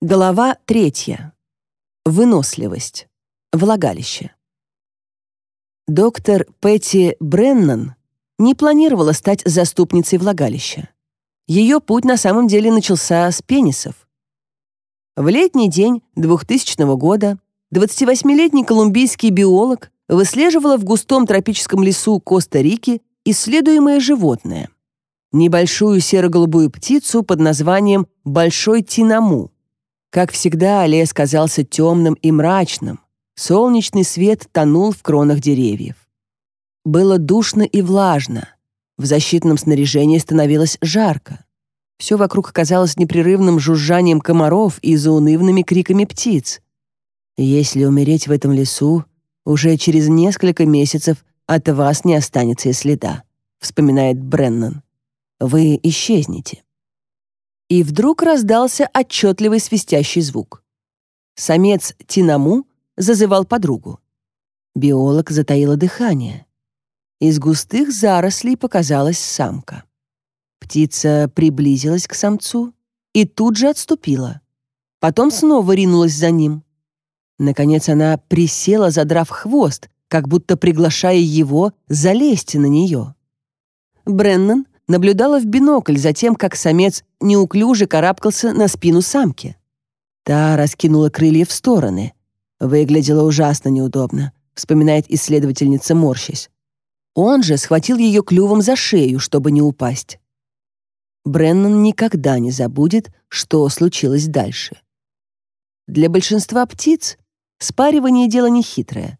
Глава третья. Выносливость. Влагалище. Доктор Пэтти Бреннан не планировала стать заступницей влагалища. Ее путь на самом деле начался с пенисов. В летний день 2000 года 28-летний колумбийский биолог выслеживала в густом тропическом лесу Коста-Рики исследуемое животное — небольшую серо-голубую птицу под названием «большой тинаму» Как всегда, лес казался темным и мрачным. Солнечный свет тонул в кронах деревьев. Было душно и влажно. В защитном снаряжении становилось жарко. Все вокруг казалось непрерывным жужжанием комаров и заунывными криками птиц. Если умереть в этом лесу, уже через несколько месяцев от вас не останется и следа, вспоминает Бреннан. Вы исчезнете. И вдруг раздался отчетливый свистящий звук. Самец Тинаму зазывал подругу. Биолог затаила дыхание. Из густых зарослей показалась самка. Птица приблизилась к самцу и тут же отступила. Потом снова ринулась за ним. Наконец она присела, задрав хвост, как будто приглашая его залезть на нее. Бреннан наблюдала в бинокль за тем, как самец неуклюже карабкался на спину самки. Та раскинула крылья в стороны. Выглядела ужасно неудобно, вспоминает исследовательница, морщась. Он же схватил ее клювом за шею, чтобы не упасть. Бреннан никогда не забудет, что случилось дальше. Для большинства птиц спаривание дело нехитрое.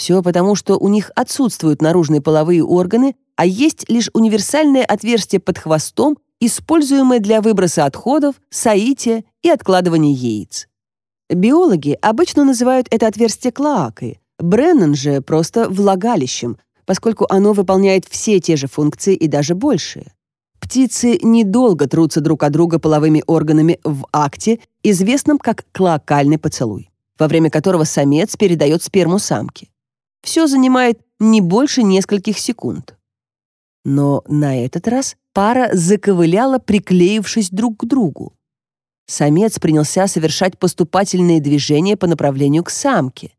Все потому, что у них отсутствуют наружные половые органы, а есть лишь универсальное отверстие под хвостом, используемое для выброса отходов, соития и откладывания яиц. Биологи обычно называют это отверстие клоакой, Бреннан же просто влагалищем, поскольку оно выполняет все те же функции и даже большие. Птицы недолго трутся друг о друга половыми органами в акте, известном как клоакальный поцелуй, во время которого самец передает сперму самке. Все занимает не больше нескольких секунд. Но на этот раз пара заковыляла, приклеившись друг к другу. Самец принялся совершать поступательные движения по направлению к самке.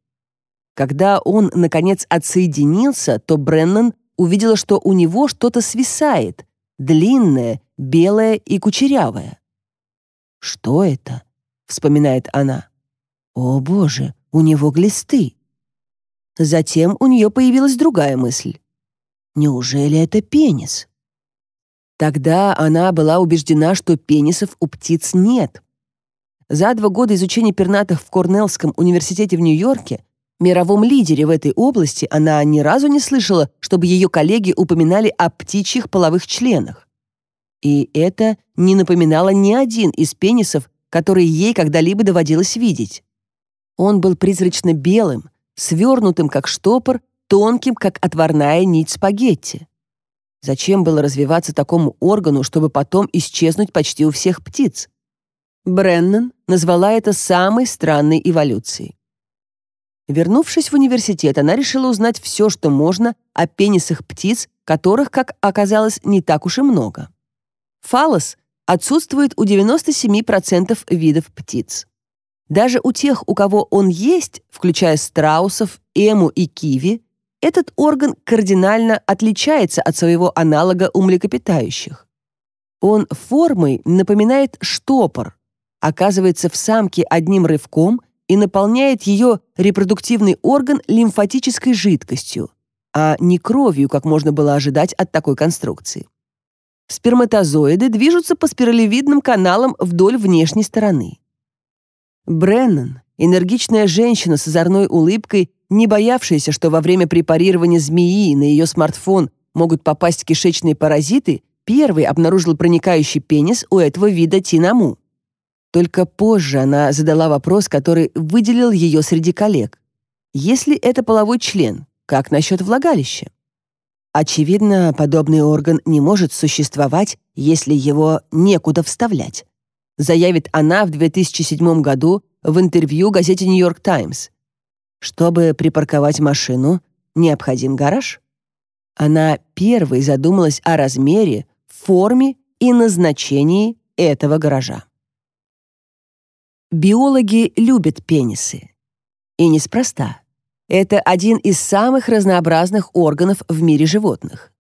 Когда он, наконец, отсоединился, то Бреннан увидела, что у него что-то свисает, длинное, белое и кучерявое. «Что это?» — вспоминает она. «О, боже, у него глисты!» Затем у нее появилась другая мысль. Неужели это пенис? Тогда она была убеждена, что пенисов у птиц нет. За два года изучения пернатых в Корнеллском университете в Нью-Йорке, мировом лидере в этой области, она ни разу не слышала, чтобы ее коллеги упоминали о птичьих половых членах. И это не напоминало ни один из пенисов, которые ей когда-либо доводилось видеть. Он был призрачно белым, свернутым как штопор, тонким, как отварная нить спагетти. Зачем было развиваться такому органу, чтобы потом исчезнуть почти у всех птиц? Бреннан назвала это самой странной эволюцией. Вернувшись в университет, она решила узнать все, что можно о пенисах птиц, которых, как оказалось, не так уж и много. Фалос отсутствует у 97% видов птиц. Даже у тех, у кого он есть, включая страусов, эму и киви, этот орган кардинально отличается от своего аналога у млекопитающих. Он формой напоминает штопор, оказывается в самке одним рывком и наполняет ее репродуктивный орган лимфатической жидкостью, а не кровью, как можно было ожидать от такой конструкции. Сперматозоиды движутся по спиралевидным каналам вдоль внешней стороны. Бреннан, энергичная женщина с озорной улыбкой, не боявшаяся, что во время препарирования змеи на ее смартфон могут попасть кишечные паразиты, первый обнаружила проникающий пенис у этого вида тинаму. Только позже она задала вопрос, который выделил ее среди коллег. Если это половой член, как насчет влагалища? Очевидно, подобный орган не может существовать, если его некуда вставлять заявит она в 2007 году в интервью газете «Нью-Йорк Таймс». Чтобы припарковать машину, необходим гараж? Она первой задумалась о размере, форме и назначении этого гаража. Биологи любят пенисы. И неспроста. Это один из самых разнообразных органов в мире животных.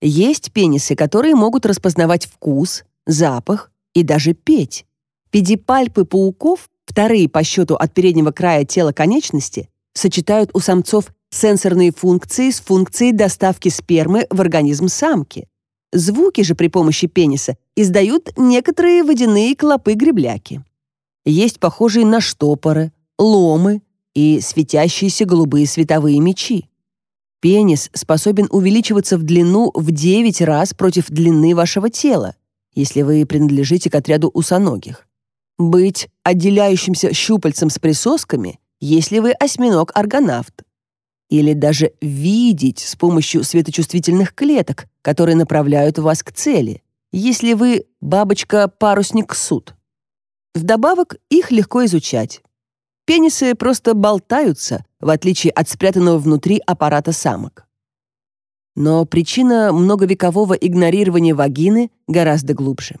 Есть пенисы, которые могут распознавать вкус, запах, и даже петь. Педипальпы пауков, вторые по счету от переднего края тела конечности, сочетают у самцов сенсорные функции с функцией доставки спермы в организм самки. Звуки же при помощи пениса издают некоторые водяные клопы-гребляки. Есть похожие на штопоры, ломы и светящиеся голубые световые мечи. Пенис способен увеличиваться в длину в 9 раз против длины вашего тела если вы принадлежите к отряду усоногих. Быть отделяющимся щупальцем с присосками, если вы осьминог-аргонавт. Или даже видеть с помощью светочувствительных клеток, которые направляют вас к цели, если вы бабочка-парусник-суд. Вдобавок, их легко изучать. Пенисы просто болтаются, в отличие от спрятанного внутри аппарата самок. Но причина многовекового игнорирования вагины гораздо глубже.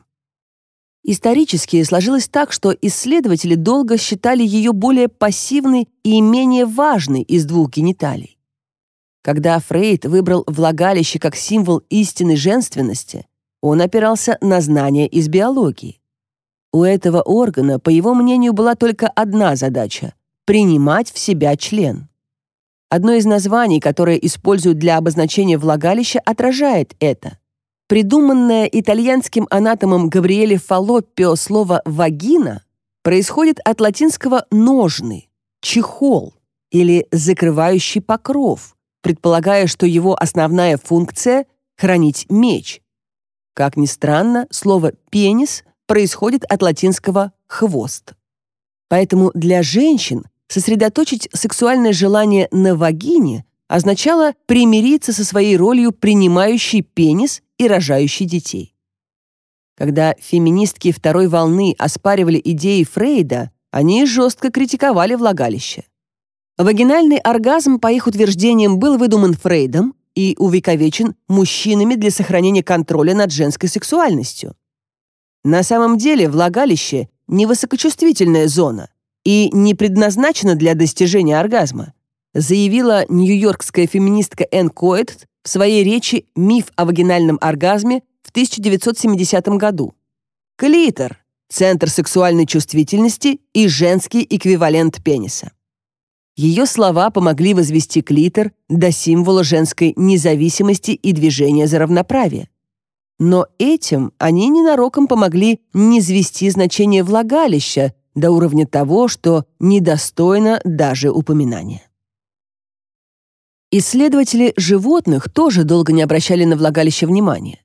Исторически сложилось так, что исследователи долго считали ее более пассивной и менее важной из двух гениталий. Когда Фрейд выбрал влагалище как символ истинной женственности, он опирался на знания из биологии. У этого органа, по его мнению, была только одна задача — принимать в себя член. Одно из названий, которое используют для обозначения влагалища, отражает это. Придуманное итальянским анатомом Габриэле Фалоппио слово «вагина» происходит от латинского «ножны», «чехол» или «закрывающий покров», предполагая, что его основная функция — хранить меч. Как ни странно, слово «пенис» происходит от латинского «хвост». Поэтому для женщин Сосредоточить сексуальное желание на вагине означало примириться со своей ролью принимающей пенис и рожающей детей. Когда феминистки второй волны оспаривали идеи Фрейда, они жестко критиковали влагалище. Вагинальный оргазм, по их утверждениям, был выдуман Фрейдом и увековечен мужчинами для сохранения контроля над женской сексуальностью. На самом деле влагалище — невысокочувствительная зона и не предназначена для достижения оргазма, заявила нью-йоркская феминистка Энн Коэт в своей речи «Миф о вагинальном оргазме» в 1970 году. Клитор – центр сексуальной чувствительности и женский эквивалент пениса. Ее слова помогли возвести клитор до символа женской независимости и движения за равноправие. Но этим они ненароком помогли низвести значение влагалища до уровня того, что недостойно даже упоминания. Исследователи животных тоже долго не обращали на влагалище внимания.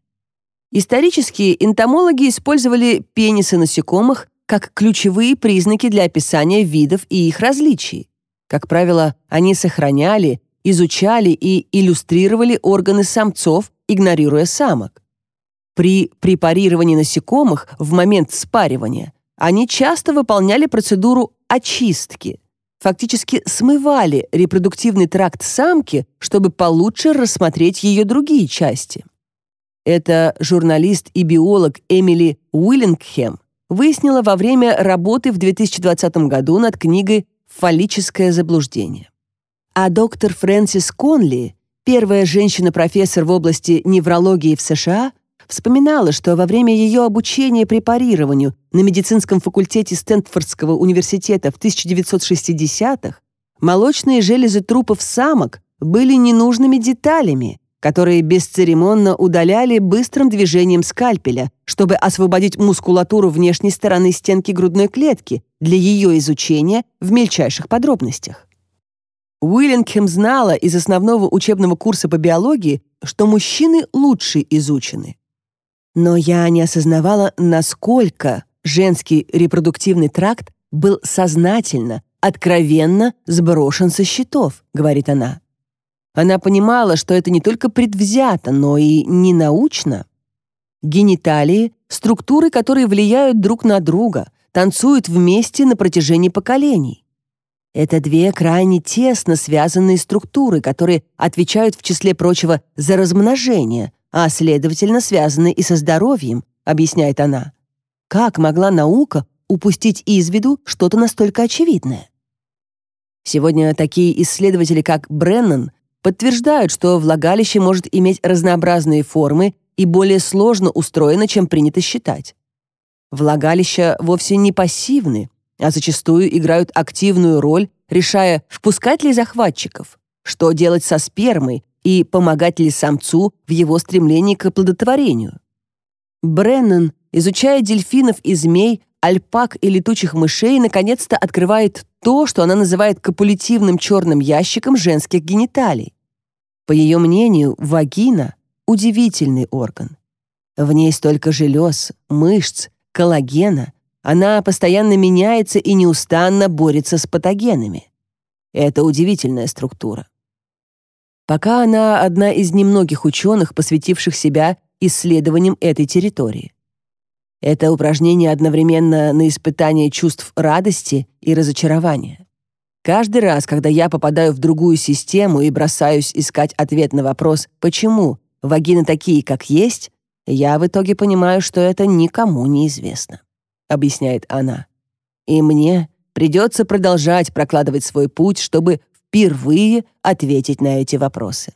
Исторически энтомологи использовали пенисы насекомых как ключевые признаки для описания видов и их различий. Как правило, они сохраняли, изучали и иллюстрировали органы самцов, игнорируя самок. При препарировании насекомых в момент спаривания они часто выполняли процедуру очистки, фактически смывали репродуктивный тракт самки, чтобы получше рассмотреть ее другие части. Это журналист и биолог Эмили Уиллингхэм выяснила во время работы в 2020 году над книгой «Фаллическое заблуждение». А доктор Фрэнсис Конли, первая женщина-профессор в области неврологии в США, вспоминала, что во время ее обучения препарированию на медицинском факультете Стэнфордского университета в 1960-х молочные железы трупов самок были ненужными деталями, которые бесцеремонно удаляли быстрым движением скальпеля, чтобы освободить мускулатуру внешней стороны стенки грудной клетки для ее изучения в мельчайших подробностях. Уиллингхэм знала из основного учебного курса по биологии, что мужчины лучше изучены. Но я не осознавала, насколько женский репродуктивный тракт был сознательно, откровенно сброшен со счетов, говорит она. Она понимала, что это не только предвзято, но и ненаучно. Гениталии — структуры, которые влияют друг на друга, танцуют вместе на протяжении поколений. Это две крайне тесно связанные структуры, которые отвечают, в числе прочего, за размножение, а следовательно связаны и со здоровьем, объясняет она. Как могла наука упустить из виду что-то настолько очевидное? Сегодня такие исследователи, как Бреннан, подтверждают, что влагалище может иметь разнообразные формы и более сложно устроено, чем принято считать. Влагалища вовсе не пассивны, а зачастую играют активную роль, решая, впускать ли захватчиков, что делать со спермой, и помогать ли самцу в его стремлении к оплодотворению. Бреннан, изучая дельфинов и змей, альпак и летучих мышей, наконец-то открывает то, что она называет копулятивным черным ящиком женских гениталий. По ее мнению, вагина — удивительный орган. В ней столько желез, мышц, коллагена. Она постоянно меняется и неустанно борется с патогенами. Это удивительная структура пока она одна из немногих ученых, посвятивших себя исследованиям этой территории. Это упражнение одновременно на испытание чувств радости и разочарования. Каждый раз, когда я попадаю в другую систему и бросаюсь искать ответ на вопрос «почему вагины такие, как есть?», я в итоге понимаю, что это никому не известно, объясняет она. И мне придется продолжать прокладывать свой путь, чтобы впервые ответить на эти вопросы.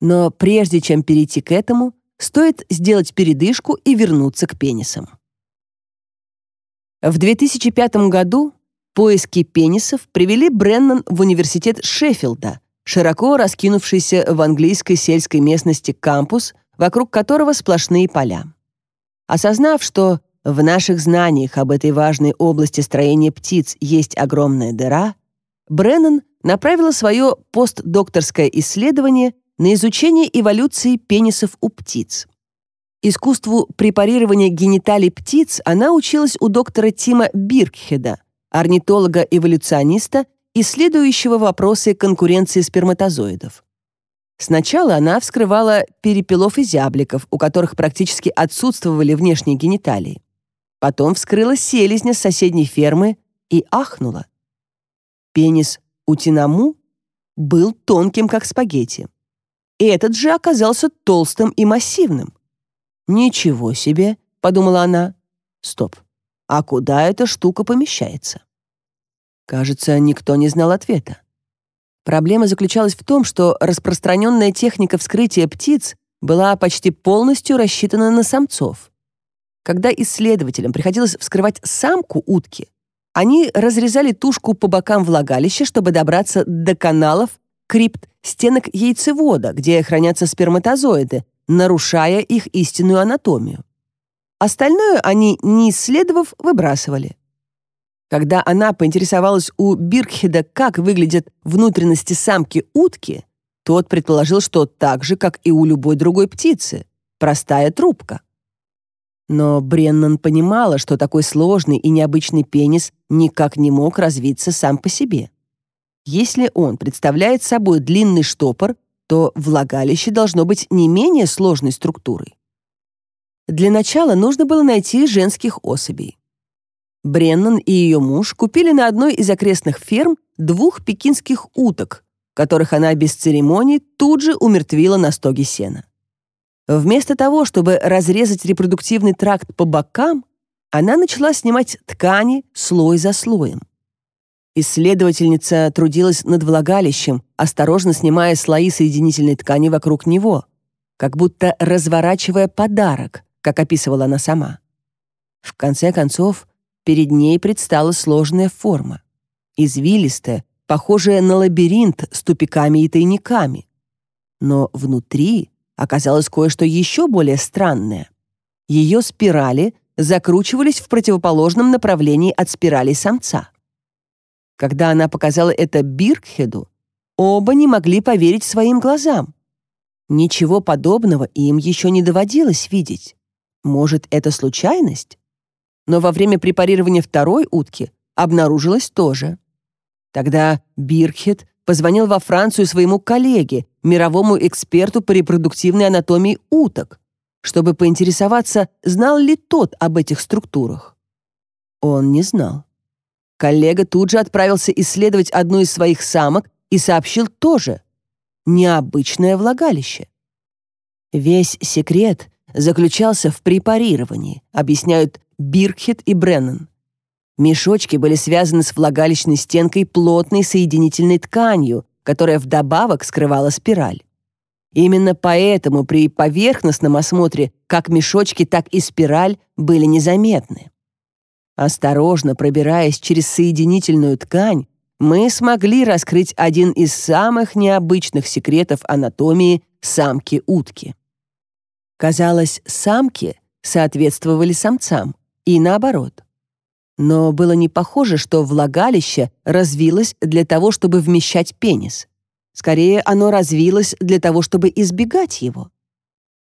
Но прежде чем перейти к этому, стоит сделать передышку и вернуться к пенисам. В 2005 году поиски пенисов привели Бреннан в университет Шеффилда, широко раскинувшийся в английской сельской местности кампус, вокруг которого сплошные поля. Осознав, что в наших знаниях об этой важной области строения птиц есть огромная дыра, Бреннан направила свое постдокторское исследование на изучение эволюции пенисов у птиц. Искусству препарирования гениталий птиц она училась у доктора Тима Биркхеда, орнитолога-эволюциониста, исследующего вопросы конкуренции сперматозоидов. Сначала она вскрывала перепелов и зябликов, у которых практически отсутствовали внешние гениталии. Потом вскрыла селезня с соседней фермы и ахнула. Пенис у Тинаму был тонким, как спагетти. И этот же оказался толстым и массивным. «Ничего себе!» — подумала она. «Стоп! А куда эта штука помещается?» Кажется, никто не знал ответа. Проблема заключалась в том, что распространенная техника вскрытия птиц была почти полностью рассчитана на самцов. Когда исследователям приходилось вскрывать самку утки, они разрезали тушку по бокам влагалища, чтобы добраться до каналов, крипт, стенок яйцевода, где хранятся сперматозоиды, нарушая их истинную анатомию. Остальное они, не исследовав, выбрасывали. Когда она поинтересовалась у Биркхеда, как выглядят внутренности самки утки, тот предположил, что так же, как и у любой другой птицы, простая трубка. Но Бреннан понимала, что такой сложный и необычный пенис никак не мог развиться сам по себе. Если он представляет собой длинный штопор, то влагалище должно быть не менее сложной структурой. Для начала нужно было найти женских особей. Бреннан и ее муж купили на одной из окрестных ферм двух пекинских уток, которых она без церемоний тут же умертвила на стоге сена. Вместо того, чтобы разрезать репродуктивный тракт по бокам, она начала снимать ткани слой за слоем. Исследовательница трудилась над влагалищем, осторожно снимая слои соединительной ткани вокруг него, как будто разворачивая подарок, как описывала она сама. В конце концов, перед ней предстала сложная форма, извилистая, похожая на лабиринт с тупиками и тайниками. Но внутри оказалось кое-что еще более странное. Ее спирали закручивались в противоположном направлении от спирали самца. Когда она показала это Биркхеду, оба не могли поверить своим глазам. Ничего подобного им еще не доводилось видеть. Может, это случайность? Но во время препарирования второй утки обнаружилось тоже. Тогда Биркхед позвонил во Францию своему коллеге, мировому эксперту по репродуктивной анатомии уток, чтобы поинтересоваться, знал ли тот об этих структурах. Он не знал. Коллега тут же отправился исследовать одну из своих самок и сообщил тоже необычное влагалище. Весь секрет заключался в препарировании, объясняют Биркхит и Бреннан. Мешочки были связаны с влагалищной стенкой плотной соединительной тканью, которая вдобавок скрывала спираль. Именно поэтому при поверхностном осмотре как мешочки, так и спираль были незаметны. Осторожно пробираясь через соединительную ткань, мы смогли раскрыть один из самых необычных секретов анатомии самки-утки. Казалось, самки соответствовали самцам, и наоборот — но было не похоже, что влагалище развилось для того, чтобы вмещать пенис. Скорее, оно развилось для того, чтобы избегать его.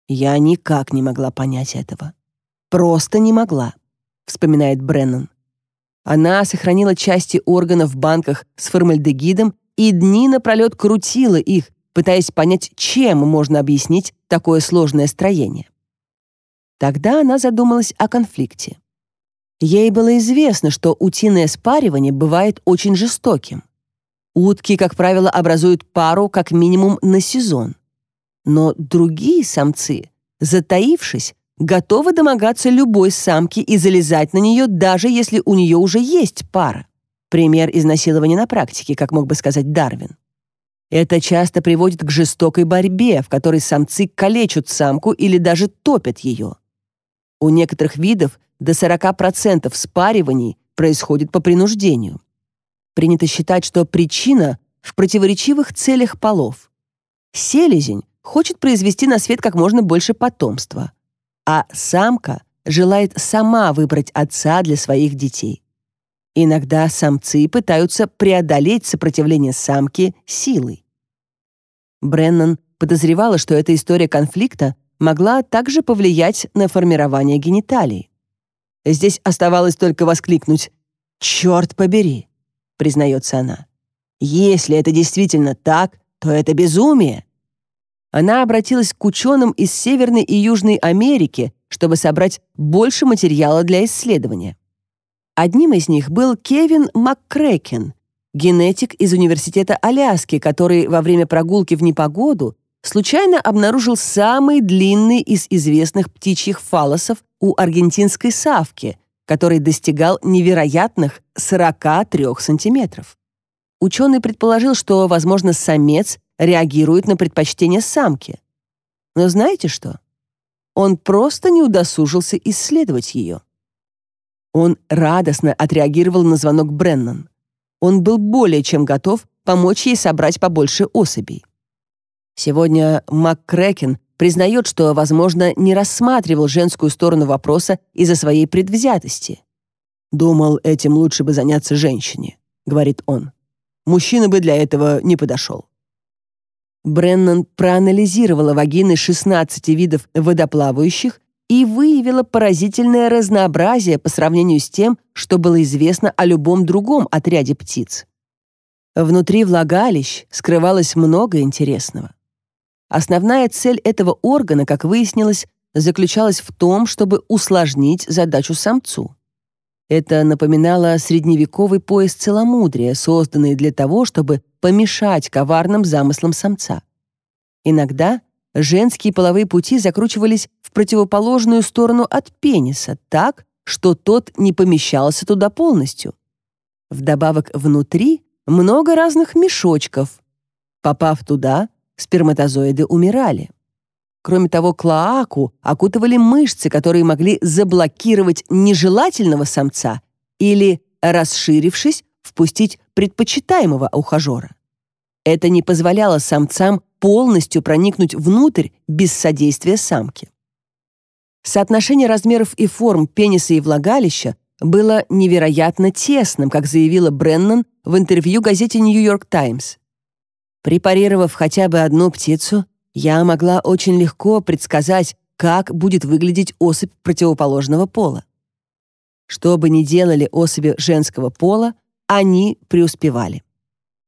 Я никак не могла понять этого. Просто не могла, вспоминает Бреннан. Она сохранила части органов в банках с формальдегидом и дни напролет крутила их, пытаясь понять, чем можно объяснить такое сложное строение. Тогда она задумалась о конфликте. Ей было известно, что утиное спаривание бывает очень жестоким. Утки, как правило, образуют пару как минимум на сезон. Но другие самцы, затаившись, готовы домогаться любой самки и залезать на нее, даже если у нее уже есть пара. Пример изнасилования на практике, как мог бы сказать Дарвин. Это часто приводит к жестокой борьбе, в которой самцы калечат самку или даже топят ее. У некоторых видов до 40% спариваний происходит по принуждению. Принято считать, что причина в противоречивых целях полов. Селезень хочет произвести на свет как можно больше потомства, а самка желает сама выбрать отца для своих детей. Иногда самцы пытаются преодолеть сопротивление самки силой. Бреннан подозревала, что эта история конфликта могла также повлиять на формирование гениталий. Здесь оставалось только воскликнуть «Черт побери!» — признается она. «Если это действительно так, то это безумие!» Она обратилась к ученым из Северной и Южной Америки, чтобы собрать больше материала для исследования. Одним из них был Кевин МакКрэкен, генетик из Университета Аляски, который во время прогулки в непогоду случайно обнаружил самый длинный из известных птичьих фалосов у аргентинской савки, который достигал невероятных 43 сантиметров. Ученый предположил, что, возможно, самец реагирует на предпочтение самки. Но знаете что? Он просто не удосужился исследовать ее. Он радостно отреагировал на звонок Бреннан. Он был более чем готов помочь ей собрать побольше особей. Сегодня МакКрекен признает, что, возможно, не рассматривал женскую сторону вопроса из-за своей предвзятости. «Думал, этим лучше бы заняться женщине», — говорит он. «Мужчина бы для этого не подошел». Бреннан проанализировала вагины 16 видов водоплавающих и выявила поразительное разнообразие по сравнению с тем, что было известно о любом другом отряде птиц. Внутри влагалищ скрывалось много интересного. Основная цель этого органа, как выяснилось, заключалась в том, чтобы усложнить задачу самцу. Это напоминало средневековый пояс целомудрия, созданный для того, чтобы помешать коварным замыслам самца. Иногда женские половые пути закручивались в противоположную сторону от пениса, так, что тот не помещался туда полностью. Вдобавок внутри много разных мешочков. Попав туда, сперматозоиды умирали. Кроме того, клоаку окутывали мышцы, которые могли заблокировать нежелательного самца или, расширившись, впустить предпочитаемого ухажера. Это не позволяло самцам полностью проникнуть внутрь без содействия самки. Соотношение размеров и форм пениса и влагалища было невероятно тесным, как заявила Бреннан в интервью газете «Нью-Йорк Таймс». Препарировав хотя бы одну птицу, я могла очень легко предсказать, как будет выглядеть особь противоположного пола. Что бы ни делали особи женского пола, они преуспевали.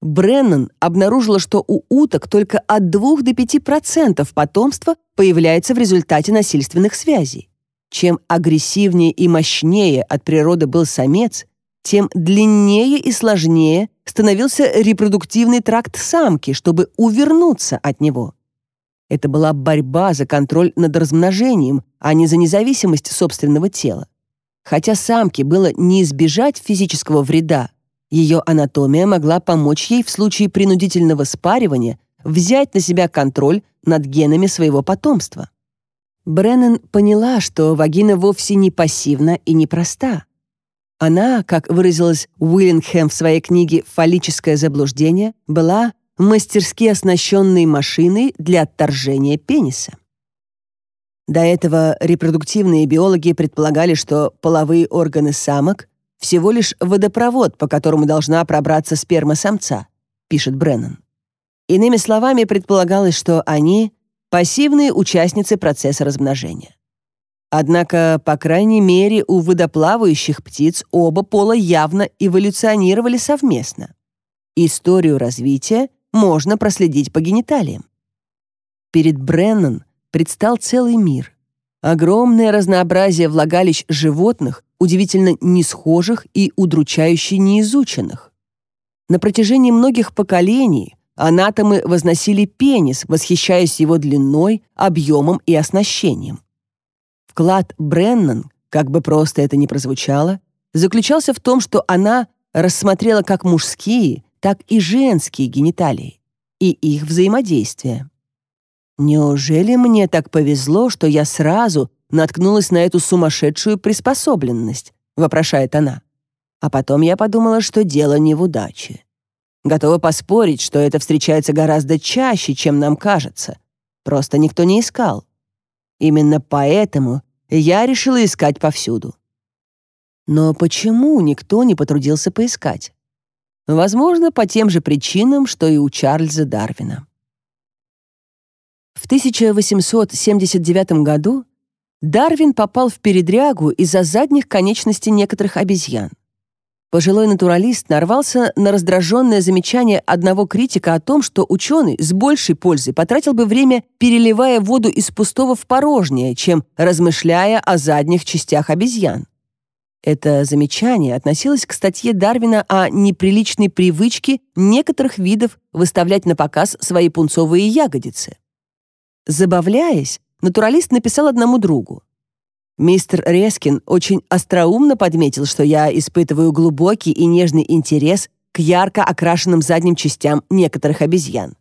Бреннан обнаружила, что у уток только от 2 до 5% потомства появляется в результате насильственных связей. Чем агрессивнее и мощнее от природы был самец, тем длиннее и сложнее становился репродуктивный тракт самки, чтобы увернуться от него. Это была борьба за контроль над размножением, а не за независимость собственного тела. Хотя самке было не избежать физического вреда, ее анатомия могла помочь ей в случае принудительного спаривания взять на себя контроль над генами своего потомства. Бреннан поняла, что вагина вовсе не пассивна и непроста. проста. Она, как выразилась Уиллингхэм в своей книге «Фаллическое заблуждение», была мастерски оснащенной машиной для отторжения пениса. До этого репродуктивные биологи предполагали, что половые органы самок — всего лишь водопровод, по которому должна пробраться сперма самца, пишет Бреннан. Иными словами, предполагалось, что они — пассивные участницы процесса размножения. Однако, по крайней мере, у водоплавающих птиц оба пола явно эволюционировали совместно. Историю развития можно проследить по гениталиям. Перед Бреннан предстал целый мир. Огромное разнообразие влагалищ животных, удивительно несхожих и удручающе неизученных. На протяжении многих поколений анатомы возносили пенис, восхищаясь его длиной, объемом и оснащением. Вклад Бреннан, как бы просто это ни прозвучало, заключался в том, что она рассмотрела как мужские, так и женские гениталии и их взаимодействие. Неужели мне так повезло, что я сразу наткнулась на эту сумасшедшую приспособленность, вопрошает она. А потом я подумала, что дело не в удаче. Готова поспорить, что это встречается гораздо чаще, чем нам кажется. Просто никто не искал. Именно поэтому я решила искать повсюду. Но почему никто не потрудился поискать? Возможно, по тем же причинам, что и у Чарльза Дарвина. В 1879 году Дарвин попал в передрягу из-за задних конечностей некоторых обезьян. Пожилой натуралист нарвался на раздраженное замечание одного критика о том, что ученый с большей пользой потратил бы время, переливая воду из пустого в порожнее, чем размышляя о задних частях обезьян. Это замечание относилось к статье Дарвина о неприличной привычке некоторых видов выставлять на показ свои пунцовые ягодицы. Забавляясь, натуралист написал одному другу. Мистер Рескин очень остроумно подметил, что я испытываю глубокий и нежный интерес к ярко окрашенным задним частям некоторых обезьян.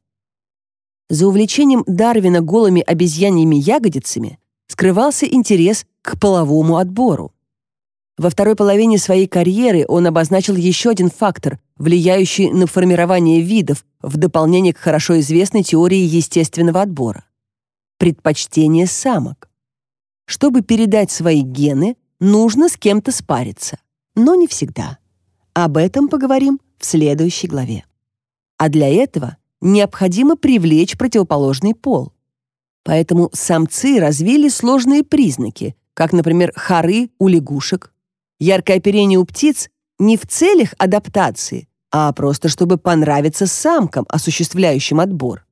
За увлечением Дарвина голыми обезьяньими ягодицами скрывался интерес к половому отбору. Во второй половине своей карьеры он обозначил еще один фактор, влияющий на формирование видов в дополнение к хорошо известной теории естественного отбора — предпочтение самок. Чтобы передать свои гены, нужно с кем-то спариться, но не всегда. Об этом поговорим в следующей главе. А для этого необходимо привлечь противоположный пол. Поэтому самцы развили сложные признаки, как, например, хоры у лягушек. Яркое оперение у птиц не в целях адаптации, а просто чтобы понравиться самкам, осуществляющим отбор.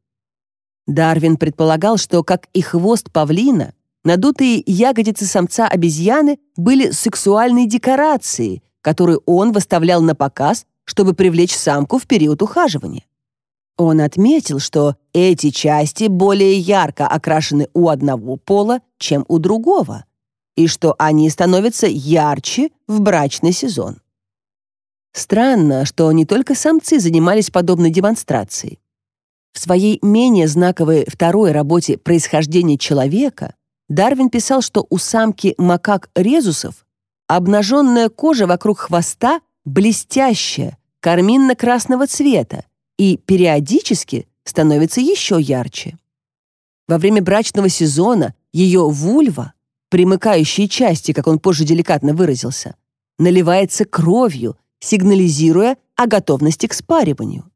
Дарвин предполагал, что, как и хвост павлина, Надутые ягодицы самца обезьяны были сексуальной декорацией, которую он выставлял на показ, чтобы привлечь самку в период ухаживания. Он отметил, что эти части более ярко окрашены у одного пола, чем у другого, и что они становятся ярче в брачный сезон. Странно, что не только самцы занимались подобной демонстрацией. В своей менее знаковой второй работе «Происхождение человека» Дарвин писал, что у самки макак резусов обнаженная кожа вокруг хвоста блестящая, карминно-красного цвета и периодически становится еще ярче. Во время брачного сезона ее вульва, примыкающие части, как он позже деликатно выразился, наливается кровью, сигнализируя о готовности к спариванию.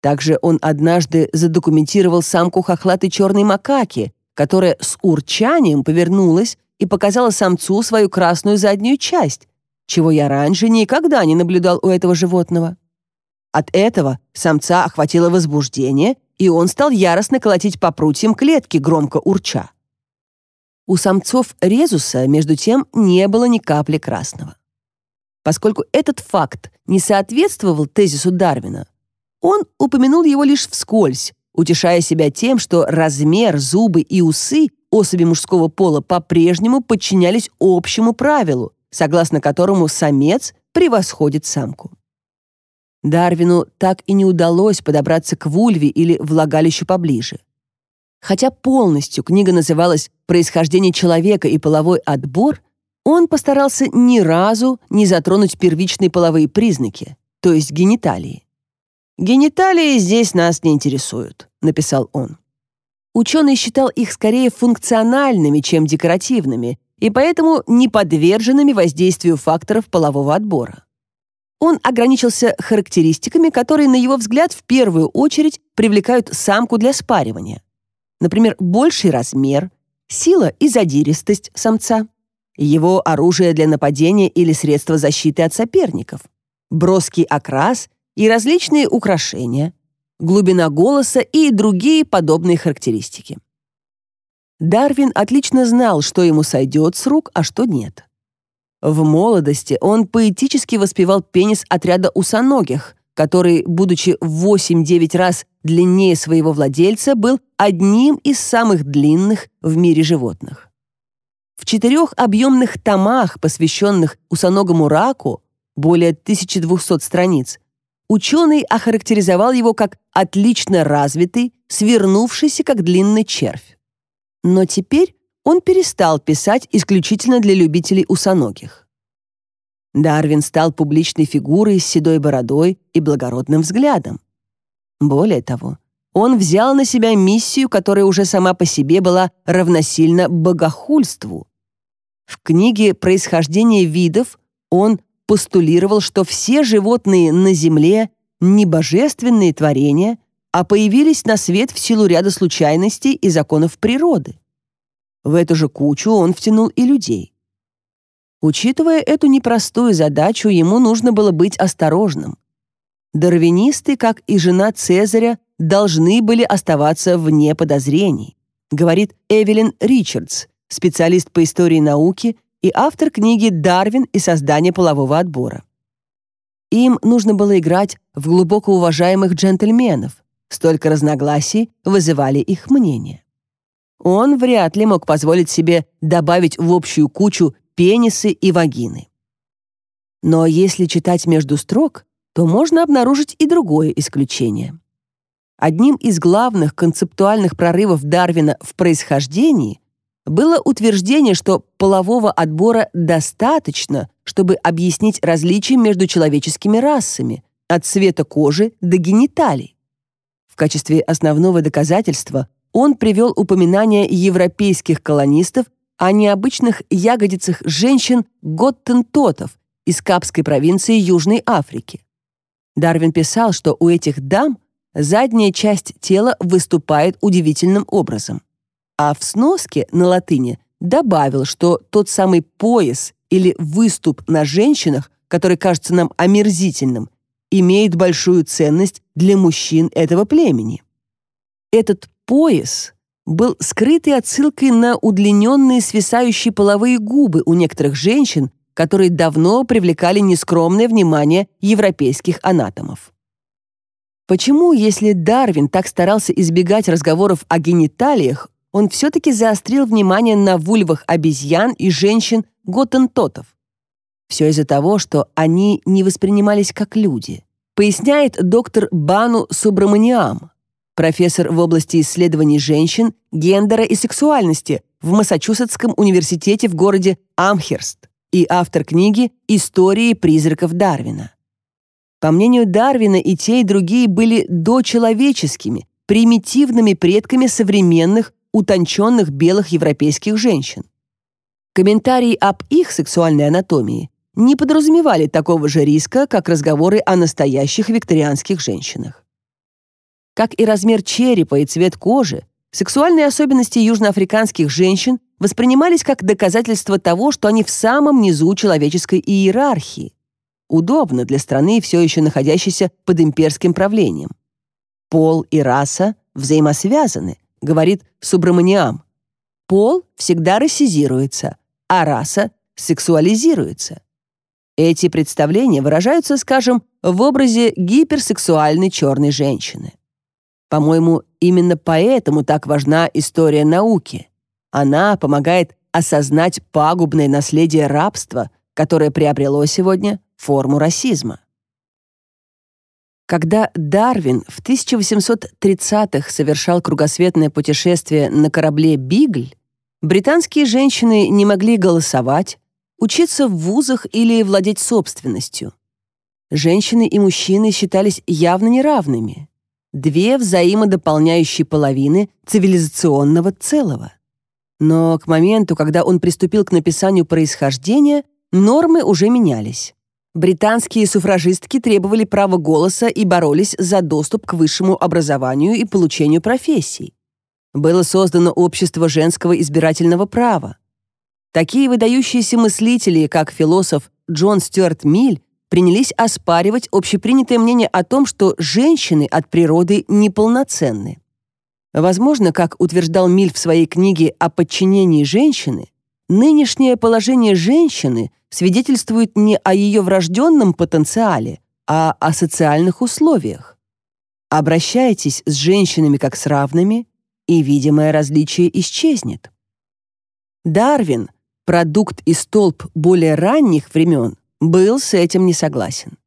Также он однажды задокументировал самку хохлатой черной макаки, которая с урчанием повернулась и показала самцу свою красную заднюю часть, чего я раньше никогда не наблюдал у этого животного. От этого самца охватило возбуждение, и он стал яростно колотить по прутьям клетки, громко урча. У самцов резуса, между тем, не было ни капли красного. Поскольку этот факт не соответствовал тезису Дарвина, он упомянул его лишь вскользь, утешая себя тем, что размер, зубы и усы особи мужского пола по-прежнему подчинялись общему правилу, согласно которому самец превосходит самку. Дарвину так и не удалось подобраться к вульве или влагалищу поближе. Хотя полностью книга называлась «Происхождение человека и половой отбор», он постарался ни разу не затронуть первичные половые признаки, то есть гениталии. «Гениталии здесь нас не интересуют», — написал он. Ученый считал их скорее функциональными, чем декоративными, и поэтому не подверженными воздействию факторов полового отбора. Он ограничился характеристиками, которые, на его взгляд, в первую очередь привлекают самку для спаривания. Например, больший размер, сила и задиристость самца, его оружие для нападения или средство защиты от соперников, броский окрас и различные украшения, глубина голоса и другие подобные характеристики. Дарвин отлично знал, что ему сойдет с рук, а что нет. В молодости он поэтически воспевал пенис отряда усоногих, который, будучи 8-9 раз длиннее своего владельца, был одним из самых длинных в мире животных. В четырех объемных томах, посвященных усоногому раку, более 1200 страниц, Ученый охарактеризовал его как отлично развитый, свернувшийся как длинный червь. Но теперь он перестал писать исключительно для любителей усоногих. Дарвин стал публичной фигурой с седой бородой и благородным взглядом. Более того, он взял на себя миссию, которая уже сама по себе была равносильна богохульству. В книге «Происхождение видов» он постулировал, что все животные на Земле не божественные творения, а появились на свет в силу ряда случайностей и законов природы. В эту же кучу он втянул и людей. Учитывая эту непростую задачу, ему нужно было быть осторожным. Дарвинисты, как и жена Цезаря, должны были оставаться вне подозрений, говорит Эвелин Ричардс, специалист по истории науки и автор книги «Дарвин и создание полового отбора». Им нужно было играть в глубоко уважаемых джентльменов, столько разногласий вызывали их мнения. Он вряд ли мог позволить себе добавить в общую кучу пенисы и вагины. Но если читать между строк, то можно обнаружить и другое исключение. Одним из главных концептуальных прорывов Дарвина в происхождении было утверждение, что полового отбора достаточно, чтобы объяснить различия между человеческими расами от цвета кожи до гениталий. В качестве основного доказательства он привел упоминание европейских колонистов о необычных ягодицах женщин готтентотов из Капской провинции Южной Африки. Дарвин писал, что у этих дам задняя часть тела выступает удивительным образом а в сноске на латыни добавил, что тот самый пояс или выступ на женщинах, который кажется нам омерзительным, имеет большую ценность для мужчин этого племени. Этот пояс был скрытой отсылкой на удлиненные свисающие половые губы у некоторых женщин, которые давно привлекали нескромное внимание европейских анатомов. Почему, если Дарвин так старался избегать разговоров о гениталиях, он все-таки заострил внимание на вульвах обезьян и женщин готентотов. Все из-за того, что они не воспринимались как люди, поясняет доктор Бану Субраманиам, профессор в области исследований женщин, гендера и сексуальности в Массачусетском университете в городе Амхерст и автор книги «Истории призраков Дарвина». По мнению Дарвина, и те, и другие были дочеловеческими, примитивными предками современных утонченных белых европейских женщин. Комментарии об их сексуальной анатомии не подразумевали такого же риска, как разговоры о настоящих викторианских женщинах. Как и размер черепа и цвет кожи, сексуальные особенности южноафриканских женщин воспринимались как доказательство того, что они в самом низу человеческой иерархии. Удобно для страны, все еще находящейся под имперским правлением. Пол и раса взаимосвязаны, — говорит Субраманиам. Пол всегда расизируется, а раса сексуализируется. Эти представления выражаются, скажем, в образе гиперсексуальной черной женщины. По-моему, именно поэтому так важна история науки. Она помогает осознать пагубное наследие рабства, которое приобрело сегодня форму расизма. Когда Дарвин в 1830-х совершал кругосветное путешествие на корабле «Бигль», британские женщины не могли голосовать, учиться в вузах или владеть собственностью. Женщины и мужчины считались явно неравными. Две взаимодополняющие половины цивилизационного целого. Но к моменту, когда он приступил к написанию происхождения, нормы уже менялись. Британские суфражистки требовали права голоса и боролись за доступ к высшему образованию и получению профессий. Было создано общество женского избирательного права. Такие выдающиеся мыслители, как философ Джон Стюарт Миль, принялись оспаривать общепринятое мнение о том, что женщины от природы неполноценны. Возможно, как утверждал Миль в своей книге о подчинении женщины, Нынешнее положение женщины свидетельствует не о ее врожденном потенциале, а о социальных условиях. Обращайтесь с женщинами как с равными, и видимое различие исчезнет. Дарвин, продукт и столб более ранних времен, был с этим не согласен.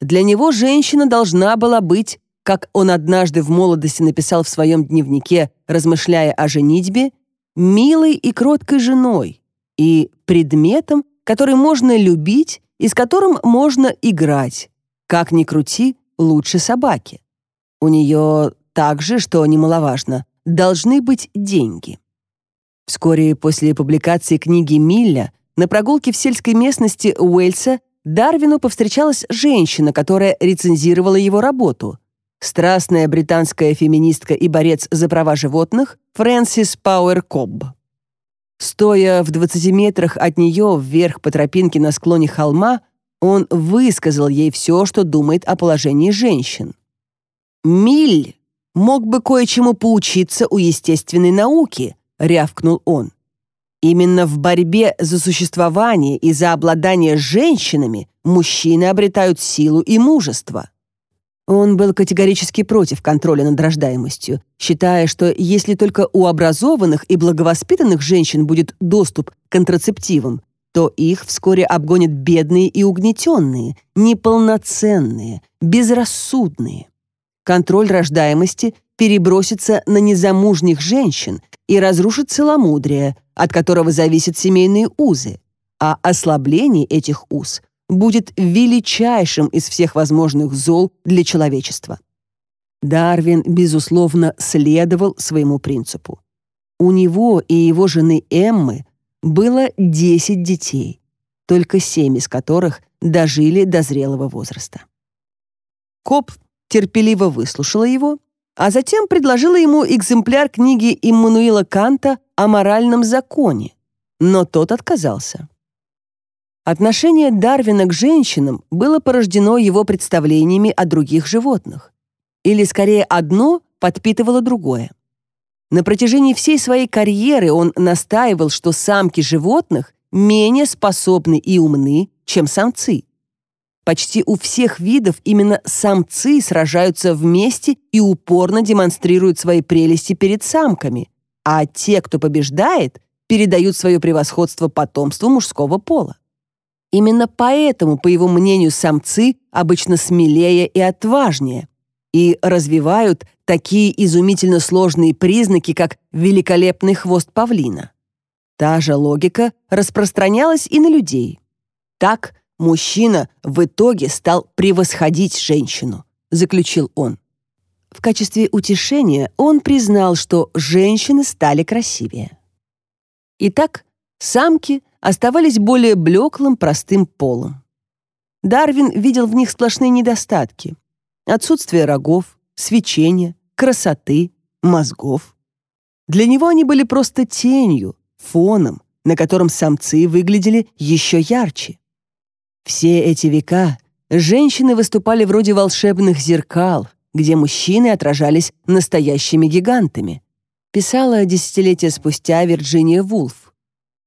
Для него женщина должна была быть, как он однажды в молодости написал в своем дневнике, размышляя о женитьбе, милой и кроткой женой и предметом, который можно любить и с которым можно играть. Как ни крути, лучше собаки. У нее также, что немаловажно, должны быть деньги. Вскоре после публикации книги Милля на прогулке в сельской местности Уэльса Дарвину повстречалась женщина, которая рецензировала его работу. Страстная британская феминистка и борец за права животных Фрэнсис Пауэр Кобб. Стоя в 20 метрах от нее вверх по тропинке на склоне холма, он высказал ей все, что думает о положении женщин. «Миль мог бы кое-чему поучиться у естественной науки», — рявкнул он. «Именно в борьбе за существование и за обладание женщинами мужчины обретают силу и мужество». Он был категорически против контроля над рождаемостью, считая, что если только у образованных и благовоспитанных женщин будет доступ к контрацептивам, то их вскоре обгонят бедные и угнетенные, неполноценные, безрассудные. Контроль рождаемости перебросится на незамужних женщин и разрушит целомудрие, от которого зависят семейные узы, а ослабление этих уз будет величайшим из всех возможных зол для человечества. Дарвин, безусловно, следовал своему принципу. У него и его жены Эммы было 10 детей, только 7 из которых дожили до зрелого возраста. Коп терпеливо выслушала его, а затем предложила ему экземпляр книги Иммануила Канта о моральном законе, но тот отказался. Отношение Дарвина к женщинам было порождено его представлениями о других животных. Или, скорее, одно подпитывало другое. На протяжении всей своей карьеры он настаивал, что самки животных менее способны и умны, чем самцы. Почти у всех видов именно самцы сражаются вместе и упорно демонстрируют свои прелести перед самками, а те, кто побеждает, передают свое превосходство потомству мужского пола. Именно поэтому, по его мнению, самцы обычно смелее и отважнее и развивают такие изумительно сложные признаки, как великолепный хвост павлина. Та же логика распространялась и на людей. Так мужчина в итоге стал превосходить женщину, заключил он. В качестве утешения он признал, что женщины стали красивее. Итак, самки оставались более блеклым простым полом. Дарвин видел в них сплошные недостатки. Отсутствие рогов, свечения, красоты, мозгов. Для него они были просто тенью, фоном, на котором самцы выглядели еще ярче. Все эти века женщины выступали вроде волшебных зеркал, где мужчины отражались настоящими гигантами, писала десятилетия спустя Вирджиния Вулф.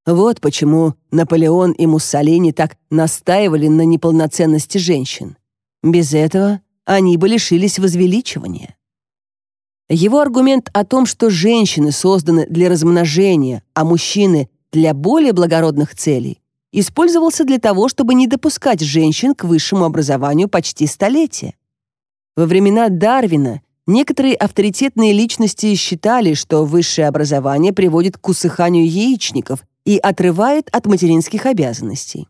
Вот почему Наполеон и Муссолини так настаивали на неполноценности женщин. Без этого они бы лишились возвеличивания. Его аргумент о том, что женщины созданы для размножения, а мужчины — для более благородных целей, использовался для того, чтобы не допускать женщин к высшему образованию почти столетия. Во времена Дарвина некоторые авторитетные личности считали, что высшее образование приводит к усыханию яичников и отрывает от материнских обязанностей.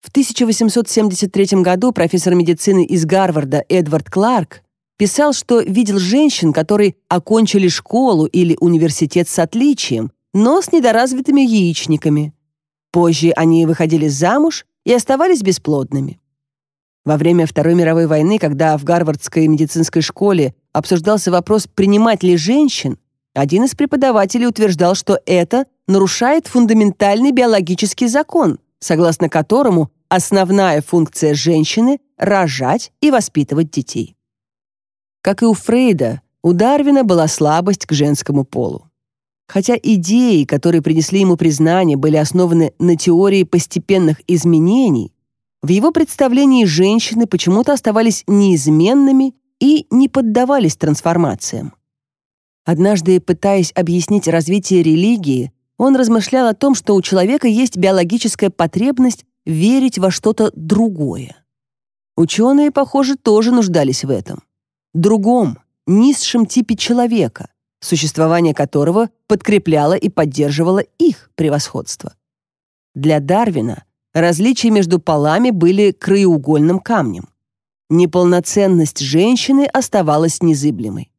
В 1873 году профессор медицины из Гарварда Эдвард Кларк писал, что видел женщин, которые окончили школу или университет с отличием, но с недоразвитыми яичниками. Позже они выходили замуж и оставались бесплодными. Во время Второй мировой войны, когда в Гарвардской медицинской школе обсуждался вопрос, принимать ли женщин, один из преподавателей утверждал, что это нарушает фундаментальный биологический закон, согласно которому основная функция женщины – рожать и воспитывать детей. Как и у Фрейда, у Дарвина была слабость к женскому полу. Хотя идеи, которые принесли ему признание, были основаны на теории постепенных изменений, в его представлении женщины почему-то оставались неизменными и не поддавались трансформациям. Однажды, пытаясь объяснить развитие религии, он размышлял о том, что у человека есть биологическая потребность верить во что-то другое. Ученые, похоже, тоже нуждались в этом. Другом, низшем типе человека, существование которого подкрепляло и поддерживало их превосходство. Для Дарвина различия между полами были краеугольным камнем. Неполноценность женщины оставалась незыблемой.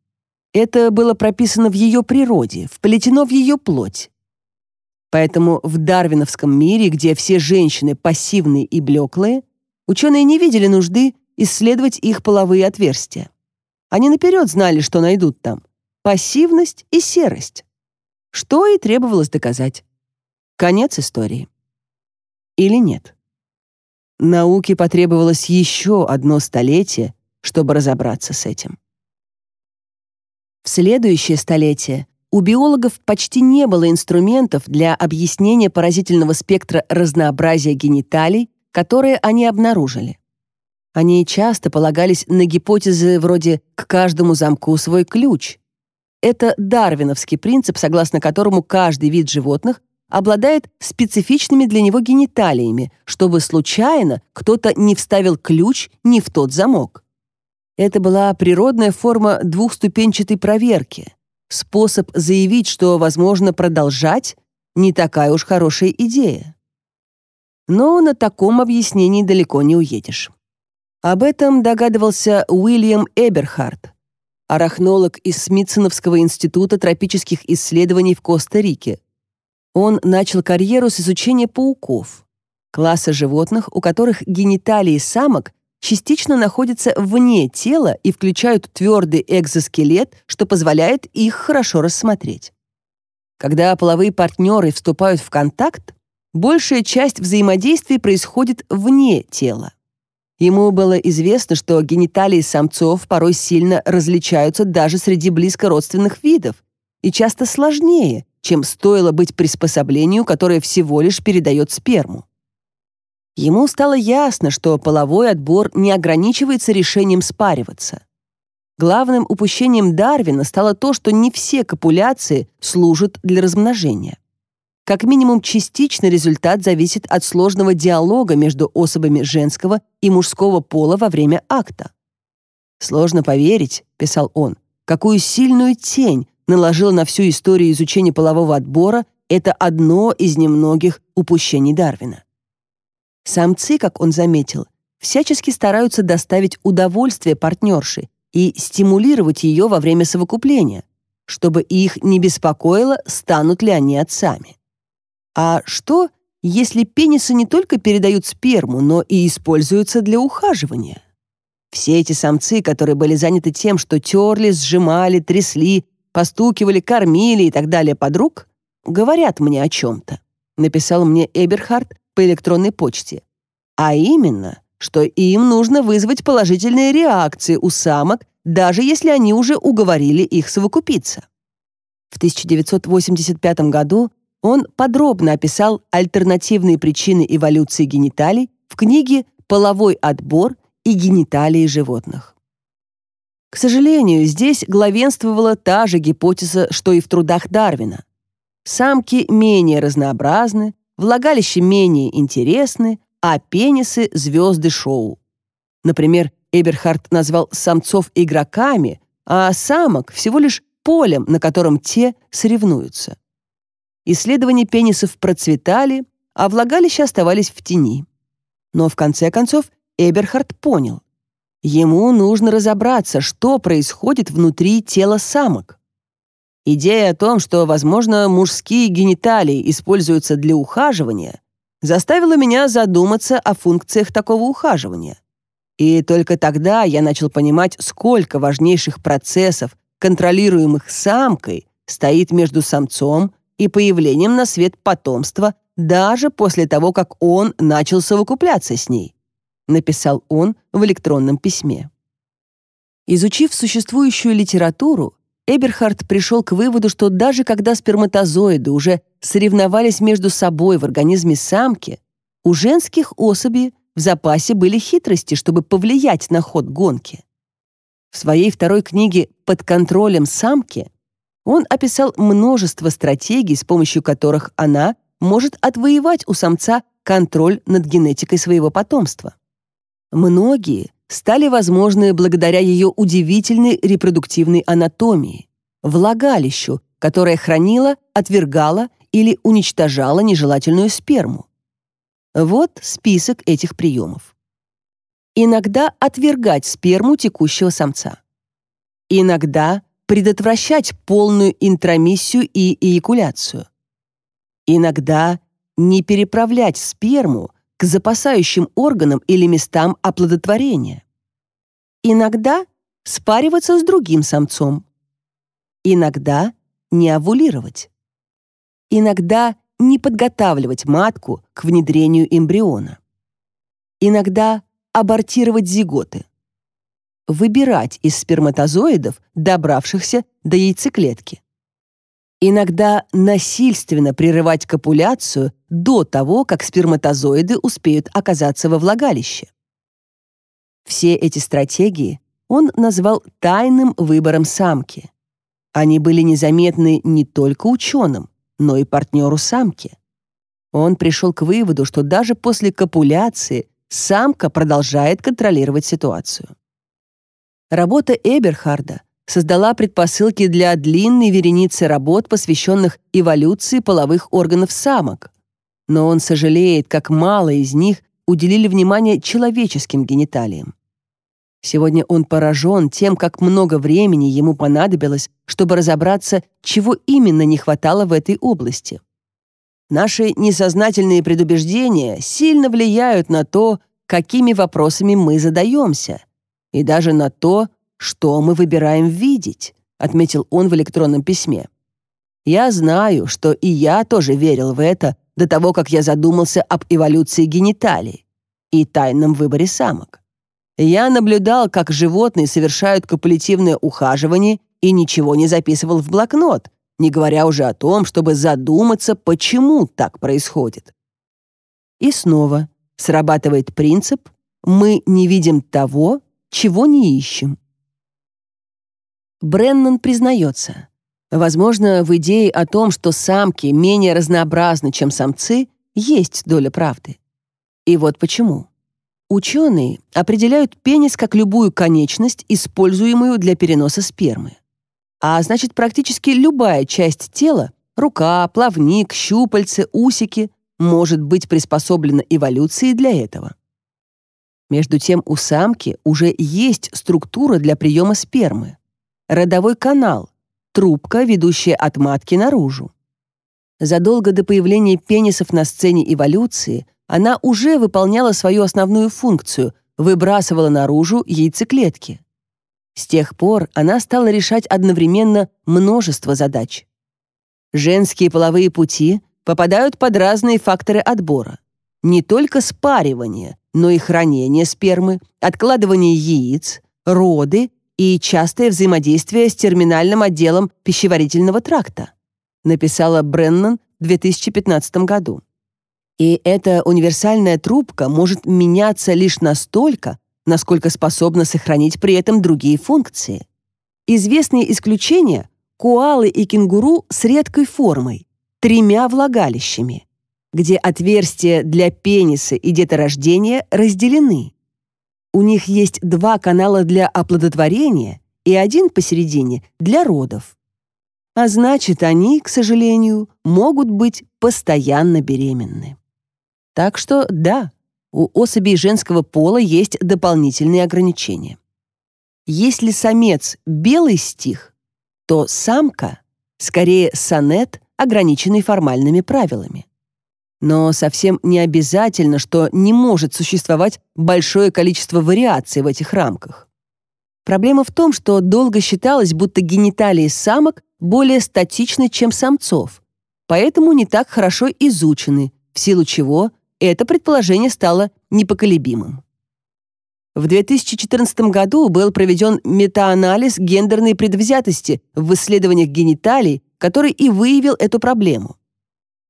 Это было прописано в ее природе, вплетено в ее плоть. Поэтому в дарвиновском мире, где все женщины пассивные и блеклые, ученые не видели нужды исследовать их половые отверстия. Они наперед знали, что найдут там. Пассивность и серость. Что и требовалось доказать. Конец истории. Или нет? Науке потребовалось еще одно столетие, чтобы разобраться с этим. В следующее столетие у биологов почти не было инструментов для объяснения поразительного спектра разнообразия гениталий, которые они обнаружили. Они часто полагались на гипотезы вроде «к каждому замку свой ключ». Это дарвиновский принцип, согласно которому каждый вид животных обладает специфичными для него гениталиями, чтобы случайно кто-то не вставил ключ не в тот замок. Это была природная форма двухступенчатой проверки, способ заявить, что, возможно, продолжать не такая уж хорошая идея. Но на таком объяснении далеко не уедешь. Об этом догадывался Уильям Эберхарт, арахнолог из Смитсоновского института тропических исследований в Коста-Рике. Он начал карьеру с изучения пауков, класса животных, у которых гениталии самок частично находятся вне тела и включают твердый экзоскелет, что позволяет их хорошо рассмотреть. Когда половые партнеры вступают в контакт, большая часть взаимодействий происходит вне тела. Ему было известно, что гениталии самцов порой сильно различаются даже среди близкородственных видов и часто сложнее, чем стоило быть приспособлению, которое всего лишь передает сперму. Ему стало ясно, что половой отбор не ограничивается решением спариваться. Главным упущением Дарвина стало то, что не все копуляции служат для размножения. Как минимум частично результат зависит от сложного диалога между особами женского и мужского пола во время акта. «Сложно поверить», — писал он, — «какую сильную тень наложила на всю историю изучения полового отбора это одно из немногих упущений Дарвина». Самцы, как он заметил, всячески стараются доставить удовольствие партнерши и стимулировать ее во время совокупления, чтобы их не беспокоило, станут ли они отцами. А что, если пенисы не только передают сперму, но и используются для ухаживания? Все эти самцы, которые были заняты тем, что терли, сжимали, трясли, постукивали, кормили и так далее подруг, говорят мне о чем-то, написал мне Эберхард по электронной почте. А именно, что им нужно вызвать положительные реакции у самок, даже если они уже уговорили их совокупиться. В 1985 году он подробно описал альтернативные причины эволюции гениталий в книге «Половой отбор и гениталии животных». К сожалению, здесь главенствовала та же гипотеза, что и в трудах Дарвина. Самки менее разнообразны, влагалища менее интересны, а пенисы — звезды шоу. Например, Эберхард назвал самцов игроками, а самок всего лишь полем, на котором те соревнуются. Исследования пенисов процветали, а влагалища оставались в тени. Но в конце концов Эберхард понял. Ему нужно разобраться, что происходит внутри тела самок. Идея о том, что, возможно, мужские гениталии используются для ухаживания, заставила меня задуматься о функциях такого ухаживания. И только тогда я начал понимать, сколько важнейших процессов, контролируемых самкой, стоит между самцом и появлением на свет потомства даже после того, как он начал совокупляться с ней, написал он в электронном письме. Изучив существующую литературу, Эберхард пришел к выводу, что даже когда сперматозоиды уже соревновались между собой в организме самки, у женских особей в запасе были хитрости, чтобы повлиять на ход гонки. В своей второй книге «Под контролем самки» он описал множество стратегий, с помощью которых она может отвоевать у самца контроль над генетикой своего потомства. Многие стали возможны благодаря ее удивительной репродуктивной анатомии, влагалищу, которое хранило, отвергало или уничтожало нежелательную сперму. Вот список этих приемов. Иногда отвергать сперму текущего самца. Иногда предотвращать полную интромиссию и эякуляцию. Иногда не переправлять сперму – к запасающим органам или местам оплодотворения. Иногда спариваться с другим самцом. Иногда не овулировать. Иногда не подготавливать матку к внедрению эмбриона. Иногда абортировать зиготы. Выбирать из сперматозоидов, добравшихся до яйцеклетки. Иногда насильственно прерывать копуляцию до того, как сперматозоиды успеют оказаться во влагалище. Все эти стратегии он назвал тайным выбором самки. Они были незаметны не только ученым, но и партнеру самки. Он пришел к выводу, что даже после копуляции самка продолжает контролировать ситуацию. Работа Эберхарда создала предпосылки для длинной вереницы работ, посвященных эволюции половых органов самок, но он сожалеет, как мало из них уделили внимание человеческим гениталиям. Сегодня он поражен тем, как много времени ему понадобилось, чтобы разобраться, чего именно не хватало в этой области. Наши несознательные предубеждения сильно влияют на то, какими вопросами мы задаемся, и даже на то, что мы выбираем видеть, отметил он в электронном письме. Я знаю, что и я тоже верил в это, до того, как я задумался об эволюции гениталий и тайном выборе самок. Я наблюдал, как животные совершают копулятивное ухаживание и ничего не записывал в блокнот, не говоря уже о том, чтобы задуматься, почему так происходит. И снова срабатывает принцип «мы не видим того, чего не ищем». Бреннан признается – Возможно, в идее о том, что самки менее разнообразны, чем самцы, есть доля правды. И вот почему. Ученые определяют пенис как любую конечность, используемую для переноса спермы. А значит, практически любая часть тела — рука, плавник, щупальцы, усики — может быть приспособлена эволюцией для этого. Между тем у самки уже есть структура для приема спермы. Родовой канал, трубка, ведущая от матки наружу. Задолго до появления пенисов на сцене эволюции она уже выполняла свою основную функцию — выбрасывала наружу яйцеклетки. С тех пор она стала решать одновременно множество задач. Женские половые пути попадают под разные факторы отбора. Не только спаривание, но и хранение спермы, откладывание яиц, роды и частое взаимодействие с терминальным отделом пищеварительного тракта, написала Бреннан в 2015 году. И эта универсальная трубка может меняться лишь настолько, насколько способна сохранить при этом другие функции. Известные исключения — коалы и кенгуру с редкой формой, тремя влагалищами, где отверстия для пениса и деторождения разделены. У них есть два канала для оплодотворения и один посередине для родов. А значит, они, к сожалению, могут быть постоянно беременны. Так что да, у особей женского пола есть дополнительные ограничения. Если самец — белый стих, то самка — скорее сонет, ограниченный формальными правилами. Но совсем не обязательно, что не может существовать большое количество вариаций в этих рамках. Проблема в том, что долго считалось, будто гениталии самок более статичны, чем самцов, поэтому не так хорошо изучены, в силу чего это предположение стало непоколебимым. В 2014 году был проведен метаанализ гендерной предвзятости в исследованиях гениталий, который и выявил эту проблему.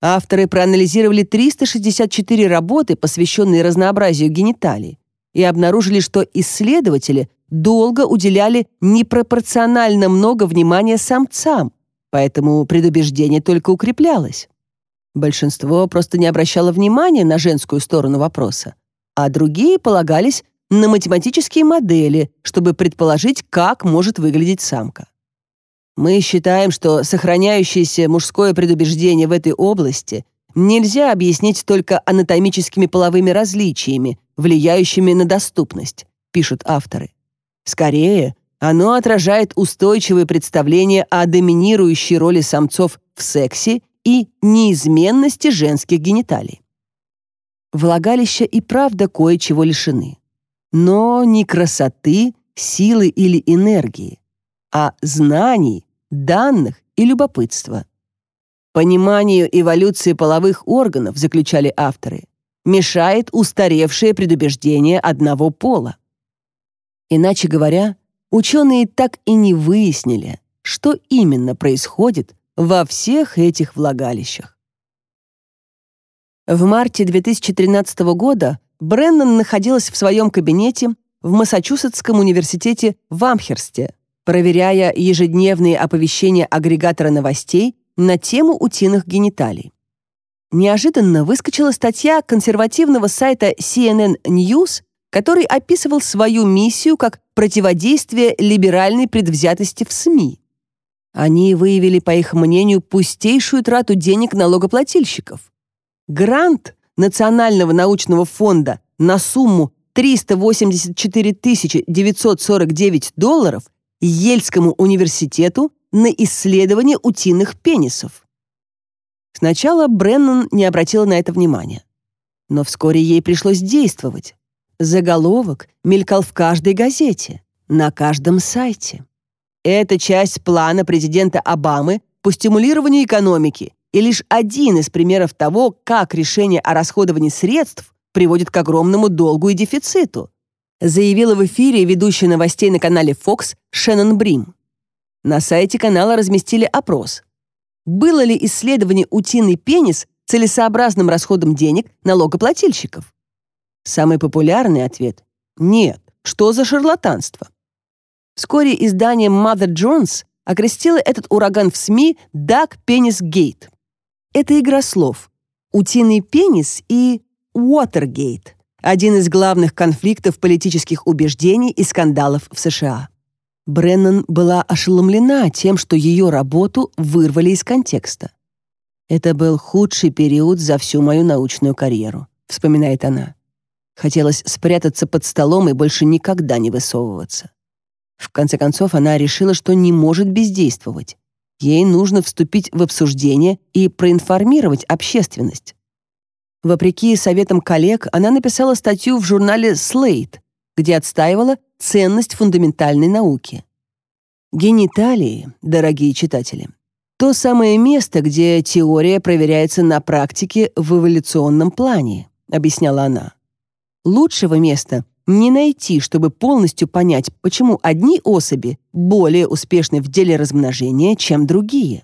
Авторы проанализировали 364 работы, посвященные разнообразию гениталий, и обнаружили, что исследователи долго уделяли непропорционально много внимания самцам, поэтому предубеждение только укреплялось. Большинство просто не обращало внимания на женскую сторону вопроса, а другие полагались на математические модели, чтобы предположить, как может выглядеть самка. Мы считаем, что сохраняющееся мужское предубеждение в этой области нельзя объяснить только анатомическими половыми различиями, влияющими на доступность, пишут авторы. Скорее, оно отражает устойчивые представления о доминирующей роли самцов в сексе и неизменности женских гениталий. Влагалища и правда кое-чего лишены. Но не красоты, силы или энергии а знаний, данных и любопытства. Пониманию эволюции половых органов, заключали авторы, мешает устаревшее предубеждение одного пола. Иначе говоря, ученые так и не выяснили, что именно происходит во всех этих влагалищах. В марте 2013 года Бреннан находилась в своем кабинете в Массачусетском университете в Амхерсте, проверяя ежедневные оповещения агрегатора новостей на тему утиных гениталий. Неожиданно выскочила статья консервативного сайта CNN News, который описывал свою миссию как противодействие либеральной предвзятости в СМИ. Они выявили, по их мнению, пустейшую трату денег налогоплательщиков. Грант Национального научного фонда на сумму 384 949 долларов Ельскому университету на исследование утиных пенисов. Сначала Бреннан не обратила на это внимания. Но вскоре ей пришлось действовать. Заголовок мелькал в каждой газете, на каждом сайте. Это часть плана президента Обамы по стимулированию экономики и лишь один из примеров того, как решение о расходовании средств приводит к огромному долгу и дефициту, заявила в эфире ведущая новостей на канале Fox Шеннон Брим. На сайте канала разместили опрос. Было ли исследование «Утиный пенис» целесообразным расходом денег налогоплательщиков? Самый популярный ответ — нет. Что за шарлатанство? Вскоре издание Mother Jones окрестило этот ураган в СМИ Duck Penis Gate. Это игра слов «Утиный пенис» и Watergate один из главных конфликтов политических убеждений и скандалов в США. Бреннан была ошеломлена тем, что ее работу вырвали из контекста. «Это был худший период за всю мою научную карьеру», — вспоминает она. Хотелось спрятаться под столом и больше никогда не высовываться. В конце концов, она решила, что не может бездействовать. Ей нужно вступить в обсуждение и проинформировать общественность. Вопреки советам коллег, она написала статью в журнале Slate, где отстаивала ценность фундаментальной науки. Гениталии, дорогие читатели, то самое место, где теория проверяется на практике в эволюционном плане, объясняла она. Лучшего места не найти, чтобы полностью понять, почему одни особи более успешны в деле размножения, чем другие.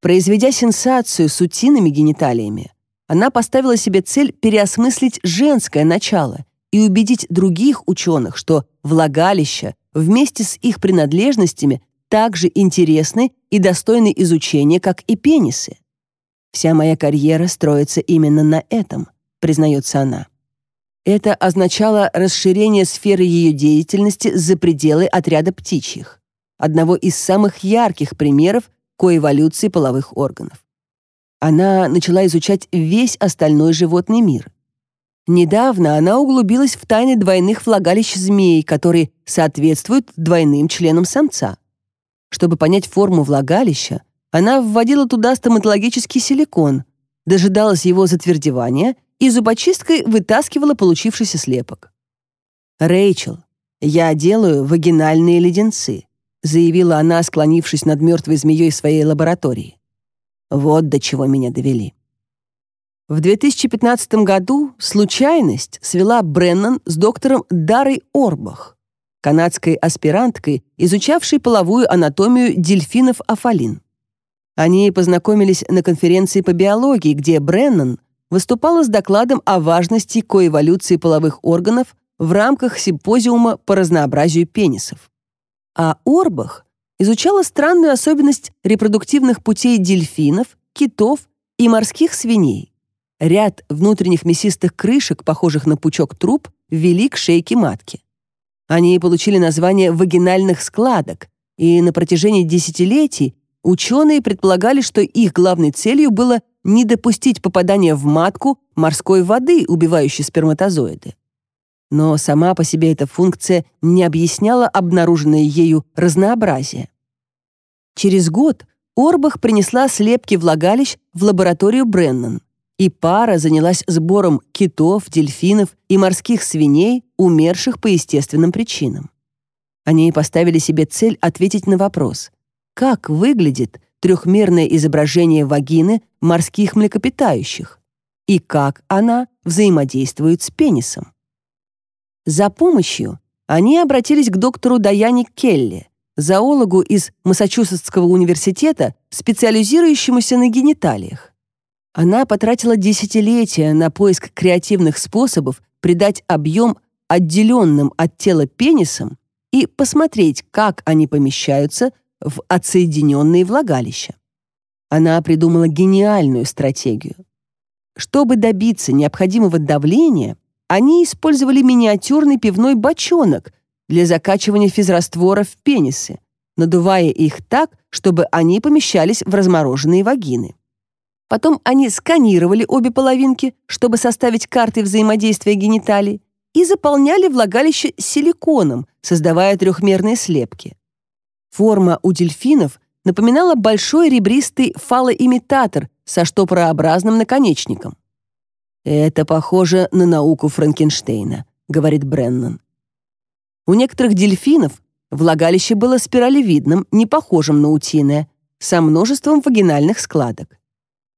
Произведя сенсацию с утиными гениталиями, она поставила себе цель переосмыслить женское начало и убедить других ученых, что влагалища вместе с их принадлежностями также интересны и достойны изучения, как и пенисы. «Вся моя карьера строится именно на этом», — признается она. Это означало расширение сферы ее деятельности за пределы отряда птичьих, одного из самых ярких примеров коэволюции половых органов. Она начала изучать весь остальной животный мир. Недавно она углубилась в тайны двойных влагалищ змей, которые соответствуют двойным членам самца. Чтобы понять форму влагалища, она вводила туда стоматологический силикон, дожидалась его затвердевания и зубочисткой вытаскивала получившийся слепок. «Рэйчел, я делаю вагинальные леденцы», заявила она, склонившись над мертвой змеей своей лаборатории. Вот до чего меня довели. В 2015 году случайность свела Бреннан с доктором Дарой Орбах, канадской аспиранткой, изучавшей половую анатомию дельфинов афалин. Они познакомились на конференции по биологии, где Бреннан выступала с докладом о важности коэволюции половых органов в рамках симпозиума по разнообразию пенисов. А Орбах изучала странную особенность репродуктивных путей дельфинов, китов и морских свиней. Ряд внутренних мясистых крышек, похожих на пучок труб, вели к шейке матки. Они получили название вагинальных складок, и на протяжении десятилетий ученые предполагали, что их главной целью было не допустить попадания в матку морской воды, убивающей сперматозоиды но сама по себе эта функция не объясняла обнаруженное ею разнообразие. Через год Орбах принесла слепки влагалищ в лабораторию Бреннан, и пара занялась сбором китов, дельфинов и морских свиней, умерших по естественным причинам. Они поставили себе цель ответить на вопрос, как выглядит трехмерное изображение вагины морских млекопитающих и как она взаимодействует с пенисом за помощью они обратились к доктору Даяне Келли, зоологу из Массачусетского университета, специализирующемуся на гениталиях. Она потратила десятилетия на поиск креативных способов придать объем отделенным от тела пенисам и посмотреть, как они помещаются в отсоединенные влагалища. Она придумала гениальную стратегию. Чтобы добиться необходимого давления, они использовали миниатюрный пивной бочонок для закачивания физрастворов в пенисы, надувая их так, чтобы они помещались в размороженные вагины. Потом они сканировали обе половинки, чтобы составить карты взаимодействия гениталий, и заполняли влагалище силиконом, создавая трехмерные слепки. Форма у дельфинов напоминала большой ребристый фалоимитатор со штопорообразным наконечником. «Это похоже на науку Франкенштейна», — говорит Бреннан. У некоторых дельфинов влагалище было спиралевидным, не похожим на утиное, со множеством вагинальных складок.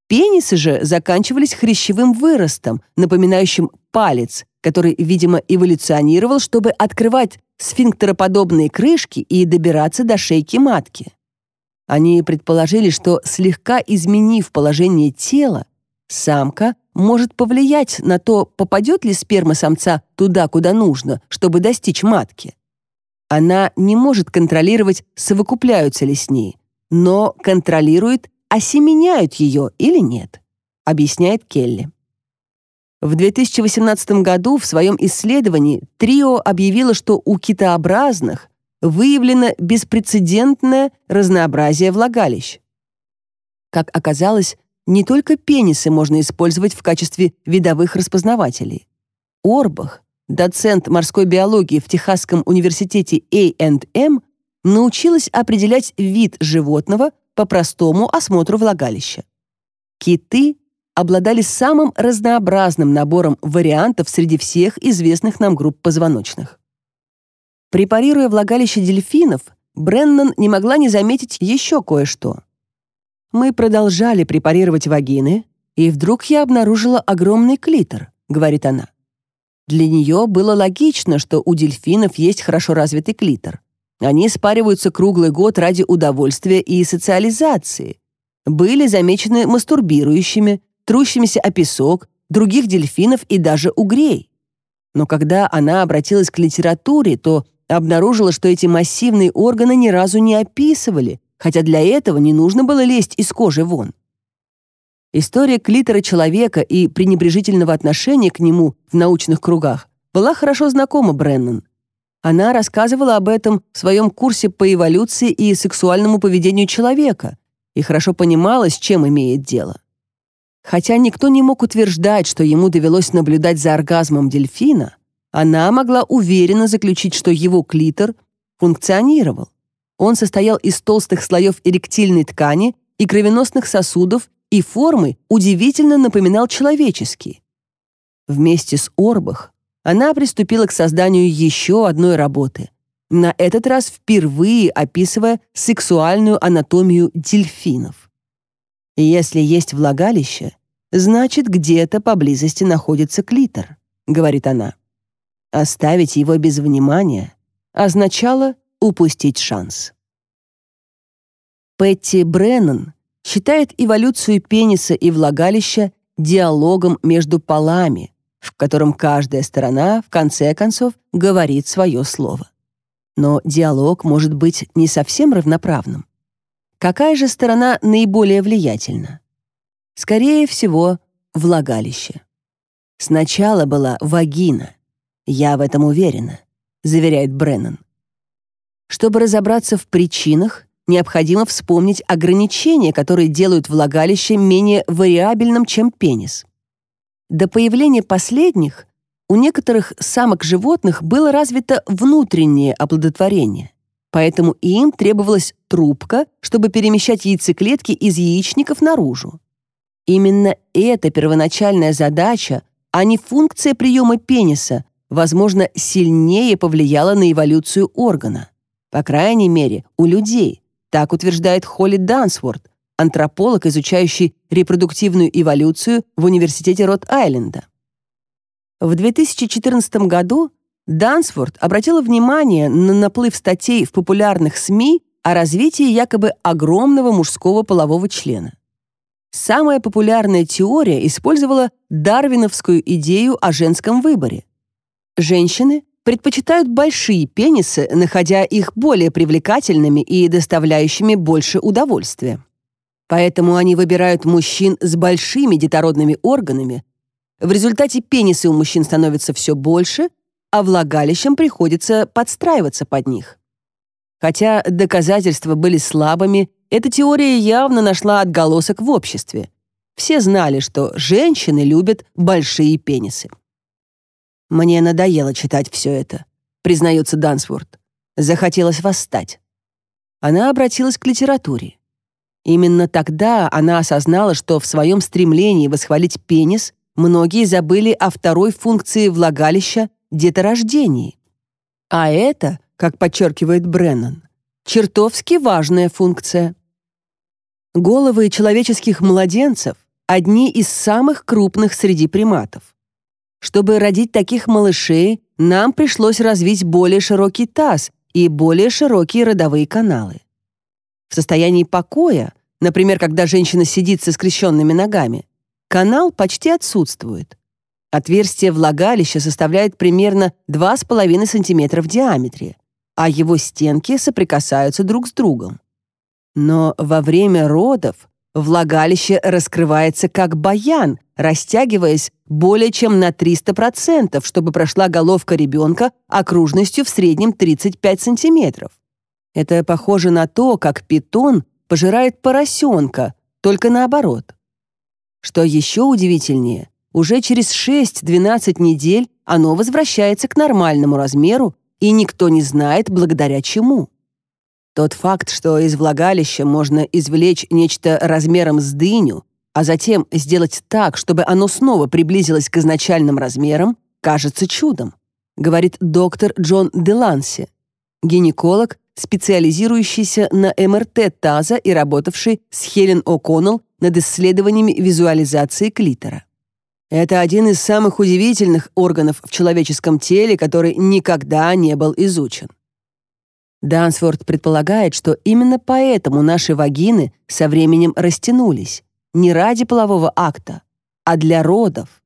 Пенисы же заканчивались хрящевым выростом, напоминающим палец, который, видимо, эволюционировал, чтобы открывать сфинктероподобные крышки и добираться до шейки матки. Они предположили, что слегка изменив положение тела, самка может повлиять на то, попадет ли сперма самца туда, куда нужно, чтобы достичь матки. Она не может контролировать, совокупляются ли с ней, но контролирует, осеменяют ее или нет, объясняет Келли. В 2018 году в своем исследовании Трио объявило, что у китообразных выявлено беспрецедентное разнообразие влагалищ. Как оказалось, не только пенисы можно использовать в качестве видовых распознавателей. Орбах, доцент морской биологии в Техасском университете A&M, научилась определять вид животного по простому осмотру влагалища. Киты обладали самым разнообразным набором вариантов среди всех известных нам групп позвоночных. Препарируя влагалище дельфинов, Бреннан не могла не заметить еще кое-что — мы продолжали препарировать вагины, и вдруг я обнаружила огромный клитор, говорит она. Для нее было логично, что у дельфинов есть хорошо развитый клитор. Они спариваются круглый год ради удовольствия и социализации. Были замечены мастурбирующими, трущимися о песок, других дельфинов и даже угрей. Но когда она обратилась к литературе, то обнаружила, что эти массивные органы ни разу не описывали, хотя для этого не нужно было лезть из кожи вон. История клитора человека и пренебрежительного отношения к нему в научных кругах была хорошо знакома Бреннан. Она рассказывала об этом в своем курсе по эволюции и сексуальному поведению человека и хорошо понимала, с чем имеет дело. Хотя никто не мог утверждать, что ему довелось наблюдать за оргазмом дельфина, она могла уверенно заключить, что его клитор функционировал. Он состоял из толстых слоев эректильной ткани и кровеносных сосудов и формы удивительно напоминал человеческий. Вместе с Орбах она приступила к созданию еще одной работы, на этот раз впервые описывая сексуальную анатомию дельфинов. «Если есть влагалище, значит, где-то поблизости находится клитор», — говорит она. Оставить его без внимания означало упустить шанс. Пэтти Бреннан считает эволюцию пениса и влагалища диалогом между полами, в котором каждая сторона, в конце концов, говорит свое слово. Но диалог может быть не совсем равноправным. Какая же сторона наиболее влиятельна? Скорее всего, влагалище. Сначала была вагина. Я в этом уверена, заверяет Бреннан. Чтобы разобраться в причинах, необходимо вспомнить ограничения, которые делают влагалище менее вариабельным, чем пенис. До появления последних у некоторых самок животных было развито внутреннее оплодотворение, поэтому им требовалась трубка, чтобы перемещать яйцеклетки из яичников наружу. Именно эта первоначальная задача, а не функция приема пениса, возможно, сильнее повлияла на эволюцию органа. По крайней мере, у людей. Так утверждает Холли Дансворт, антрополог, изучающий репродуктивную эволюцию в Университете Рот-Айленда. В 2014 году Дансфорд обратила внимание на наплыв статей в популярных СМИ о развитии якобы огромного мужского полового члена. Самая популярная теория использовала дарвиновскую идею о женском выборе. Женщины предпочитают большие пенисы, находя их более привлекательными и доставляющими больше удовольствия. Поэтому они выбирают мужчин с большими детородными органами. В результате пенисы у мужчин становятся все больше, а влагалищам приходится подстраиваться под них. Хотя доказательства были слабыми, эта теория явно нашла отголосок в обществе. Все знали, что женщины любят большие пенисы. «Мне надоело читать все это», — признается Дансворт. «Захотелось восстать». Она обратилась к литературе. Именно тогда она осознала, что в своем стремлении восхвалить пенис многие забыли о второй функции влагалища — деторождении. А это, как подчеркивает Бреннан, чертовски важная функция. Головы человеческих младенцев — одни из самых крупных среди приматов. Чтобы родить таких малышей, нам пришлось развить более широкий таз и более широкие родовые каналы. В состоянии покоя, например, когда женщина сидит со скрещенными ногами, канал почти отсутствует. Отверстие влагалища составляет примерно 2,5 см в диаметре, а его стенки соприкасаются друг с другом. Но во время родов Влагалище раскрывается как баян, растягиваясь более чем на 300%, чтобы прошла головка ребенка окружностью в среднем 35 сантиметров. Это похоже на то, как питон пожирает поросенка, только наоборот. Что еще удивительнее, уже через 6-12 недель оно возвращается к нормальному размеру, и никто не знает, благодаря чему. Тот факт, что из влагалища можно извлечь нечто размером с дыню, а затем сделать так, чтобы оно снова приблизилось к изначальным размерам, кажется чудом, говорит доктор Джон Деланси, гинеколог, специализирующийся на МРТ таза и работавший с Хелен О'Коннелл над исследованиями визуализации клитора. Это один из самых удивительных органов в человеческом теле, который никогда не был изучен. Дансворт предполагает, что именно поэтому наши вагины со временем растянулись, не ради полового акта, а для родов.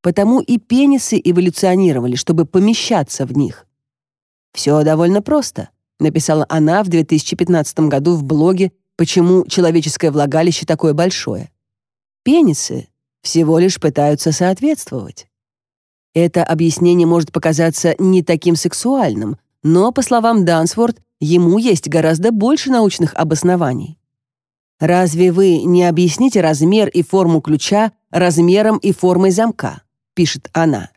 Потому и пенисы эволюционировали, чтобы помещаться в них. «Все довольно просто», — написала она в 2015 году в блоге «Почему человеческое влагалище такое большое». Пенисы всего лишь пытаются соответствовать. Это объяснение может показаться не таким сексуальным — но, по словам Дансворд, ему есть гораздо больше научных обоснований. «Разве вы не объясните размер и форму ключа размером и формой замка?» — пишет она.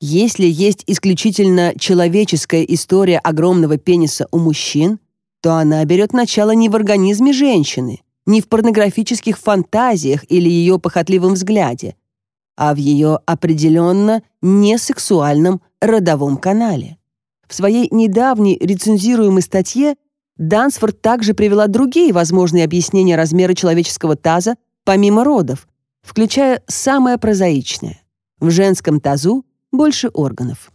«Если есть исключительно человеческая история огромного пениса у мужчин, то она берет начало не в организме женщины, не в порнографических фантазиях или ее похотливом взгляде, а в ее определенно несексуальном родовом канале. В своей недавней рецензируемой статье Дансфорд также привела другие возможные объяснения размера человеческого таза помимо родов, включая самое прозаичное. В женском тазу больше органов.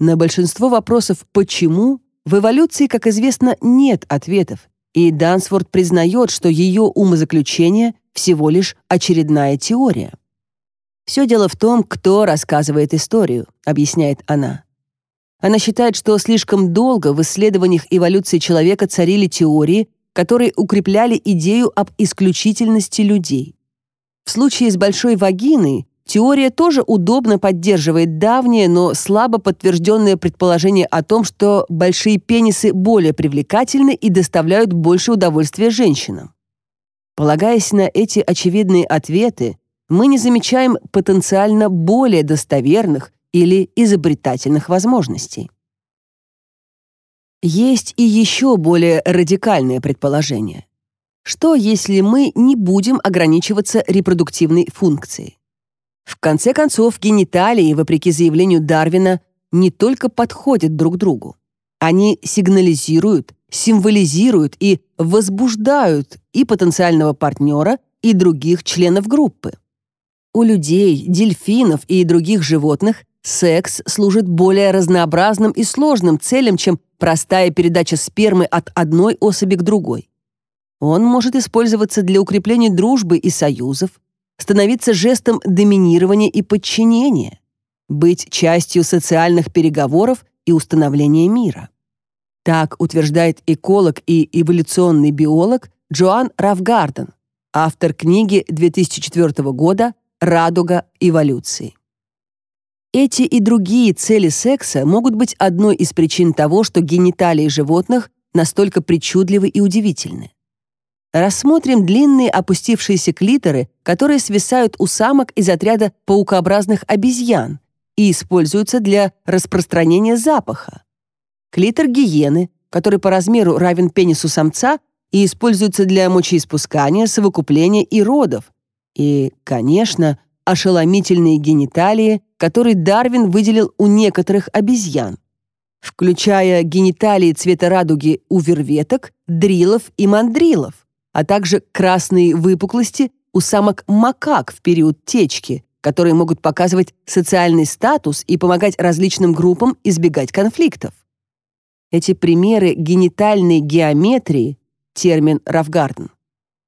На большинство вопросов «почему» в эволюции, как известно, нет ответов, и Дансфорд признает, что ее умозаключение всего лишь очередная теория. «Все дело в том, кто рассказывает историю», — объясняет она. Она считает, что слишком долго в исследованиях эволюции человека царили теории, которые укрепляли идею об исключительности людей. В случае с большой вагиной теория тоже удобно поддерживает давнее, но слабо подтвержденное предположение о том, что большие пенисы более привлекательны и доставляют больше удовольствия женщинам. Полагаясь на эти очевидные ответы, мы не замечаем потенциально более достоверных или изобретательных возможностей. Есть и еще более радикальное предположение. Что, если мы не будем ограничиваться репродуктивной функцией? В конце концов, гениталии, вопреки заявлению Дарвина, не только подходят друг другу. Они сигнализируют, символизируют и возбуждают и потенциального партнера, и других членов группы. У людей, дельфинов и других животных Секс служит более разнообразным и сложным целям, чем простая передача спермы от одной особи к другой. Он может использоваться для укрепления дружбы и союзов, становиться жестом доминирования и подчинения, быть частью социальных переговоров и установления мира. Так утверждает эколог и эволюционный биолог Джоан Равгарден, автор книги 2004 года «Радуга эволюции». Эти и другие цели секса могут быть одной из причин того, что гениталии животных настолько причудливы и удивительны. Рассмотрим длинные опустившиеся клиторы, которые свисают у самок из отряда паукообразных обезьян и используются для распространения запаха. Клитор гиены, который по размеру равен пенису самца и используется для мочеиспускания, совокупления и родов. И, конечно, ошеломительные гениталии который Дарвин выделил у некоторых обезьян, включая гениталии цвета радуги у верветок, дрилов и мандрилов, а также красные выпуклости у самок макак в период течки, которые могут показывать социальный статус и помогать различным группам избегать конфликтов. Эти примеры генитальной геометрии, термин Рафгарден,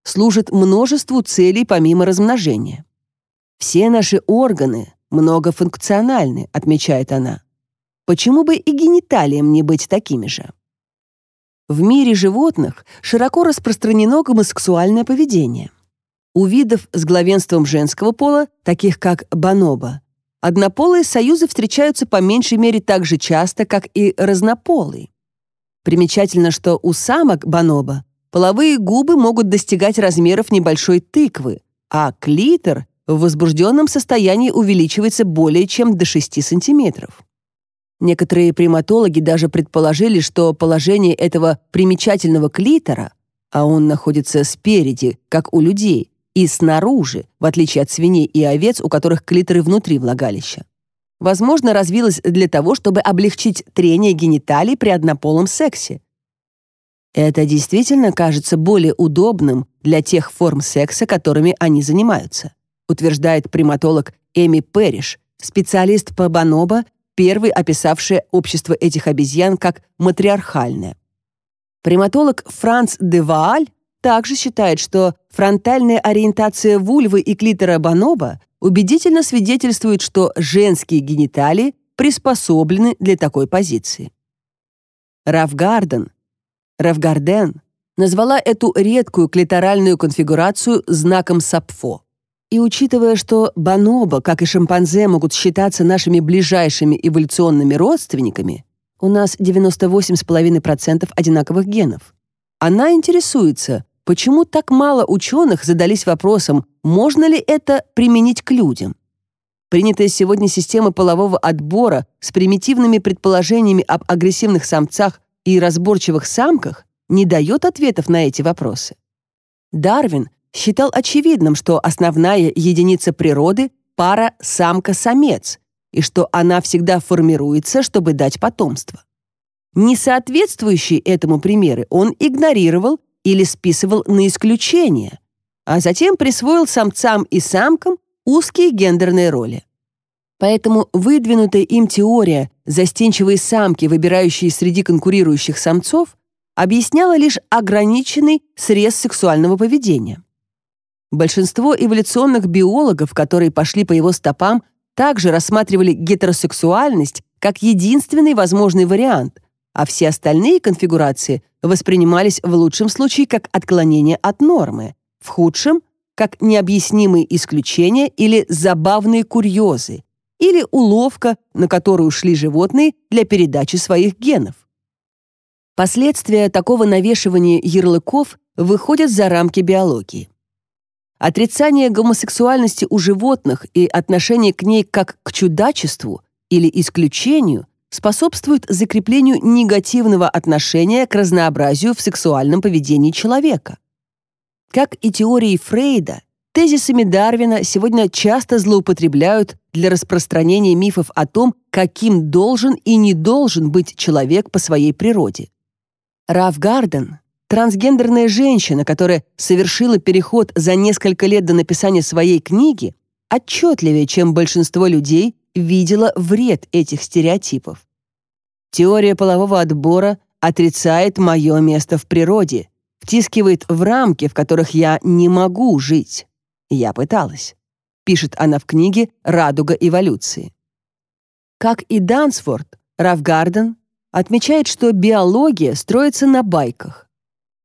служат множеству целей помимо размножения. Все наши органы, многофункциональны, отмечает она. Почему бы и гениталиям не быть такими же? В мире животных широко распространено гомосексуальное поведение. У видов с главенством женского пола, таких как бонобо, однополые союзы встречаются по меньшей мере так же часто, как и разнополые. Примечательно, что у самок бонобо половые губы могут достигать размеров небольшой тыквы, а клитор в возбужденном состоянии увеличивается более чем до 6 сантиметров. Некоторые приматологи даже предположили, что положение этого примечательного клитора, а он находится спереди, как у людей, и снаружи, в отличие от свиней и овец, у которых клиторы внутри влагалища, возможно, развилось для того, чтобы облегчить трение гениталий при однополом сексе. Это действительно кажется более удобным для тех форм секса, которыми они занимаются утверждает приматолог Эми Перриш, специалист по бонобо, первый описавший общество этих обезьян как матриархальное. Приматолог Франц де Вааль также считает, что фронтальная ориентация вульвы и клитора бонобо убедительно свидетельствует, что женские гениталии приспособлены для такой позиции. Равгарден, Равгарден назвала эту редкую клиторальную конфигурацию знаком Сапфо. И учитывая, что бонобо, как и шимпанзе, могут считаться нашими ближайшими эволюционными родственниками, у нас 98,5% одинаковых генов. Она интересуется, почему так мало ученых задались вопросом, можно ли это применить к людям. Принятая сегодня система полового отбора с примитивными предположениями об агрессивных самцах и разборчивых самках не дает ответов на эти вопросы. Дарвин считал очевидным, что основная единица природы — пара самка-самец, и что она всегда формируется, чтобы дать потомство. Несоответствующие этому примеры он игнорировал или списывал на исключение, а затем присвоил самцам и самкам узкие гендерные роли. Поэтому выдвинутая им теория застенчивые самки, выбирающие среди конкурирующих самцов, объясняла лишь ограниченный срез сексуального поведения. Большинство эволюционных биологов, которые пошли по его стопам, также рассматривали гетеросексуальность как единственный возможный вариант, а все остальные конфигурации воспринимались в лучшем случае как отклонение от нормы, в худшем — как необъяснимые исключения или забавные курьезы, или уловка, на которую шли животные для передачи своих генов. Последствия такого навешивания ярлыков выходят за рамки биологии. Отрицание гомосексуальности у животных и отношение к ней как к чудачеству или исключению способствует закреплению негативного отношения к разнообразию в сексуальном поведении человека. Как и теории Фрейда, тезисами Дарвина сегодня часто злоупотребляют для распространения мифов о том, каким должен и не должен быть человек по своей природе. Раф Гарден Трансгендерная женщина, которая совершила переход за несколько лет до написания своей книги, отчетливее, чем большинство людей, видела вред этих стереотипов. Теория полового отбора отрицает мое место в природе, втискивает в рамки, в которых я не могу жить. Я пыталась. Пишет она в книге «Радуга эволюции». Как и Дансфорд, Равгарден отмечает, что биология строится на байках.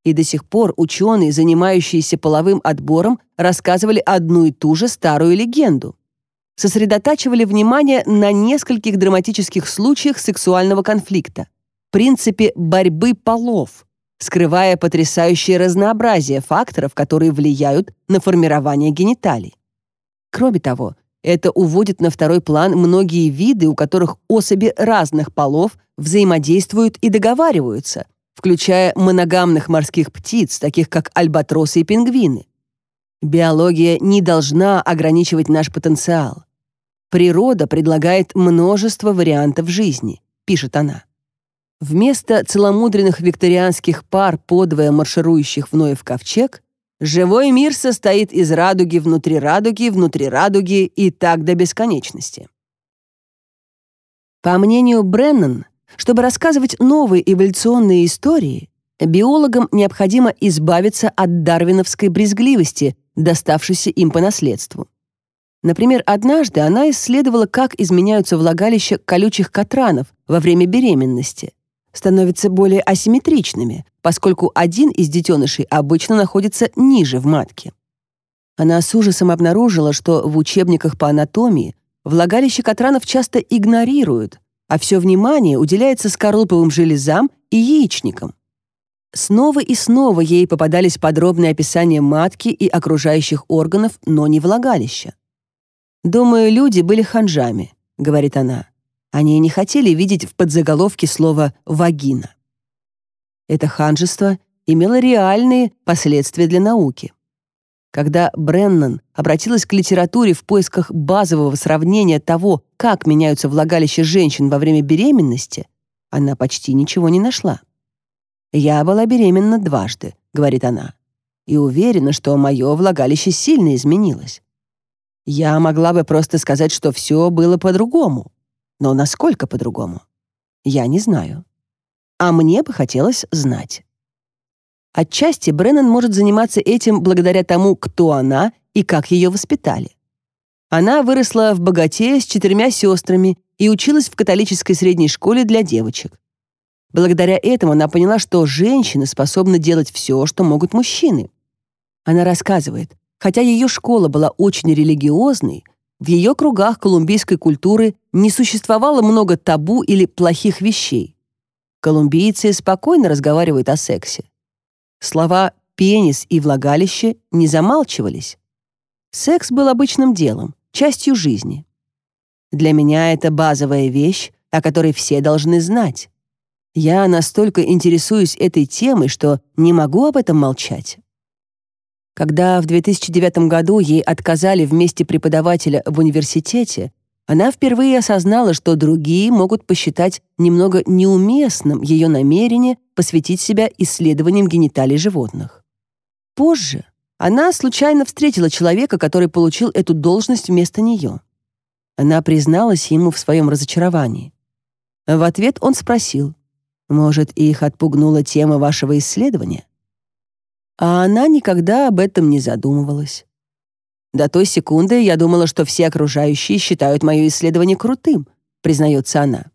И до сих пор ученые, занимающиеся половым отбором, рассказывали одну и ту же старую легенду. Сосредотачивали внимание на нескольких драматических случаях сексуального конфликта, принципе борьбы полов, скрывая потрясающее разнообразие факторов, которые влияют на формирование гениталий. Кроме того, это уводит на второй план многие виды, у которых особи разных полов взаимодействуют и договариваются – включая моногамных морских птиц, таких как альбатросы и пингвины. Биология не должна ограничивать наш потенциал. Природа предлагает множество вариантов жизни, пишет она. Вместо целомудренных викторианских пар, подвое марширующих в Ноев ковчег, живой мир состоит из радуги внутри радуги, внутри радуги и так до бесконечности. По мнению Бреннан, чтобы рассказывать новые эволюционные истории, биологам необходимо избавиться от дарвиновской брезгливости, доставшейся им по наследству. Например, однажды она исследовала, как изменяются влагалища колючих катранов во время беременности. Становятся более асимметричными, поскольку один из детенышей обычно находится ниже в матке. Она с ужасом обнаружила, что в учебниках по анатомии влагалище катранов часто игнорируют, а все внимание уделяется скорлуповым железам и яичникам. Снова и снова ей попадались подробные описания матки и окружающих органов, но не влагалища. «Думаю, люди были ханжами», — говорит она. Они не хотели видеть в подзаголовке слово «вагина». Это ханжество имело реальные последствия для науки. Когда Бреннан обратилась к литературе в поисках базового сравнения того, как меняются влагалища женщин во время беременности, она почти ничего не нашла. «Я была беременна дважды», — говорит она, «и уверена, что мое влагалище сильно изменилось. Я могла бы просто сказать, что все было по-другому. Но насколько по-другому? Я не знаю. А мне бы хотелось знать». Отчасти Бреннан может заниматься этим благодаря тому, кто она и как ее воспитали. Она выросла в богате с четырьмя сестрами и училась в католической средней школе для девочек. Благодаря этому она поняла, что женщины способны делать все, что могут мужчины. Она рассказывает, хотя ее школа была очень религиозной, в ее кругах колумбийской культуры не существовало много табу или плохих вещей. Колумбийцы спокойно разговаривают о сексе. Слова «пенис» и «влагалище» не замалчивались. Секс был обычным делом, частью жизни. Для меня это базовая вещь, о которой все должны знать. Я настолько интересуюсь этой темой, что не могу об этом молчать. Когда в 2009 году ей отказали вместе преподавателя в университете, она впервые осознала, что другие могут посчитать немного неуместным ее намерение посвятить себя исследованиям гениталий животных. Позже она случайно встретила человека, который получил эту должность вместо нее. Она призналась ему в своем разочаровании. В ответ он спросил, «Может, их отпугнула тема вашего исследования?» А она никогда об этом не задумывалась. До той секунды я думала, что все окружающие считают мое исследование крутым, признается она.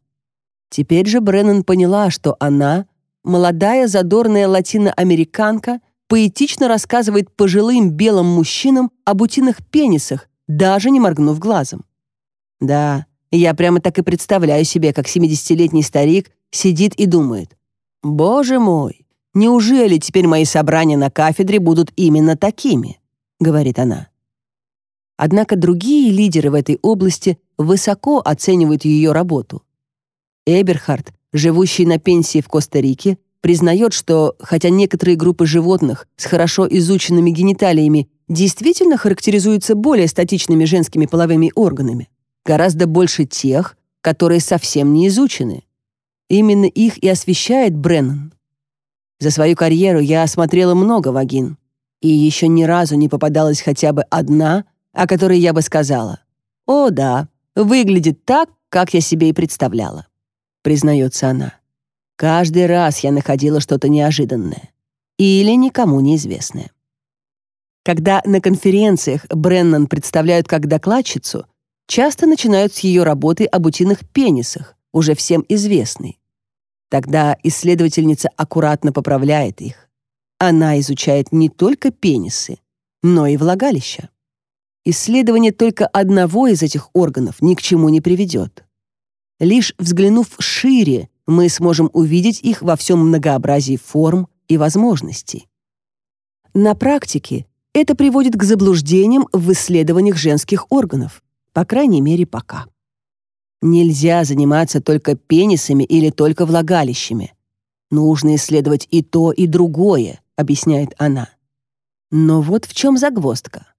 Теперь же Бреннан поняла, что она, молодая задорная латиноамериканка, поэтично рассказывает пожилым белым мужчинам об утиных пенисах, даже не моргнув глазом. Да, я прямо так и представляю себе, как 70-летний старик сидит и думает. «Боже мой, неужели теперь мои собрания на кафедре будут именно такими?» — говорит она. Однако другие лидеры в этой области высоко оценивают ее работу. Эберхард, живущий на пенсии в Коста-Рике, признает, что хотя некоторые группы животных с хорошо изученными гениталиями действительно характеризуются более статичными женскими половыми органами, гораздо больше тех, которые совсем не изучены. Именно их и освещает Бреннан. За свою карьеру я осмотрела много вагин, и еще ни разу не попадалась хотя бы одна, а о которой я бы сказала «О, да, выглядит так, как я себе и представляла», признается она. «Каждый раз я находила что-то неожиданное или никому неизвестное». Когда на конференциях Бреннан представляют как докладчицу, часто начинают с ее работы об утиных пенисах, уже всем известной. Тогда исследовательница аккуратно поправляет их. Она изучает не только пенисы, но и влагалища исследование только одного из этих органов ни к чему не приведет. Лишь взглянув шире, мы сможем увидеть их во всем многообразии форм и возможностей. На практике это приводит к заблуждениям в исследованиях женских органов, по крайней мере, пока. Нельзя заниматься только пенисами или только влагалищами. Нужно исследовать и то, и другое, объясняет она. Но вот в чем загвоздка.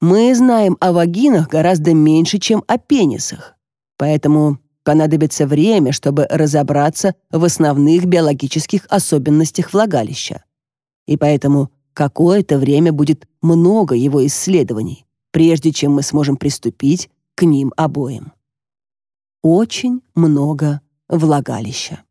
Мы знаем о вагинах гораздо меньше, чем о пенисах. Поэтому понадобится время, чтобы разобраться в основных биологических особенностях влагалища. И поэтому какое-то время будет много его исследований, прежде чем мы сможем приступить к ним обоим. Очень много влагалища.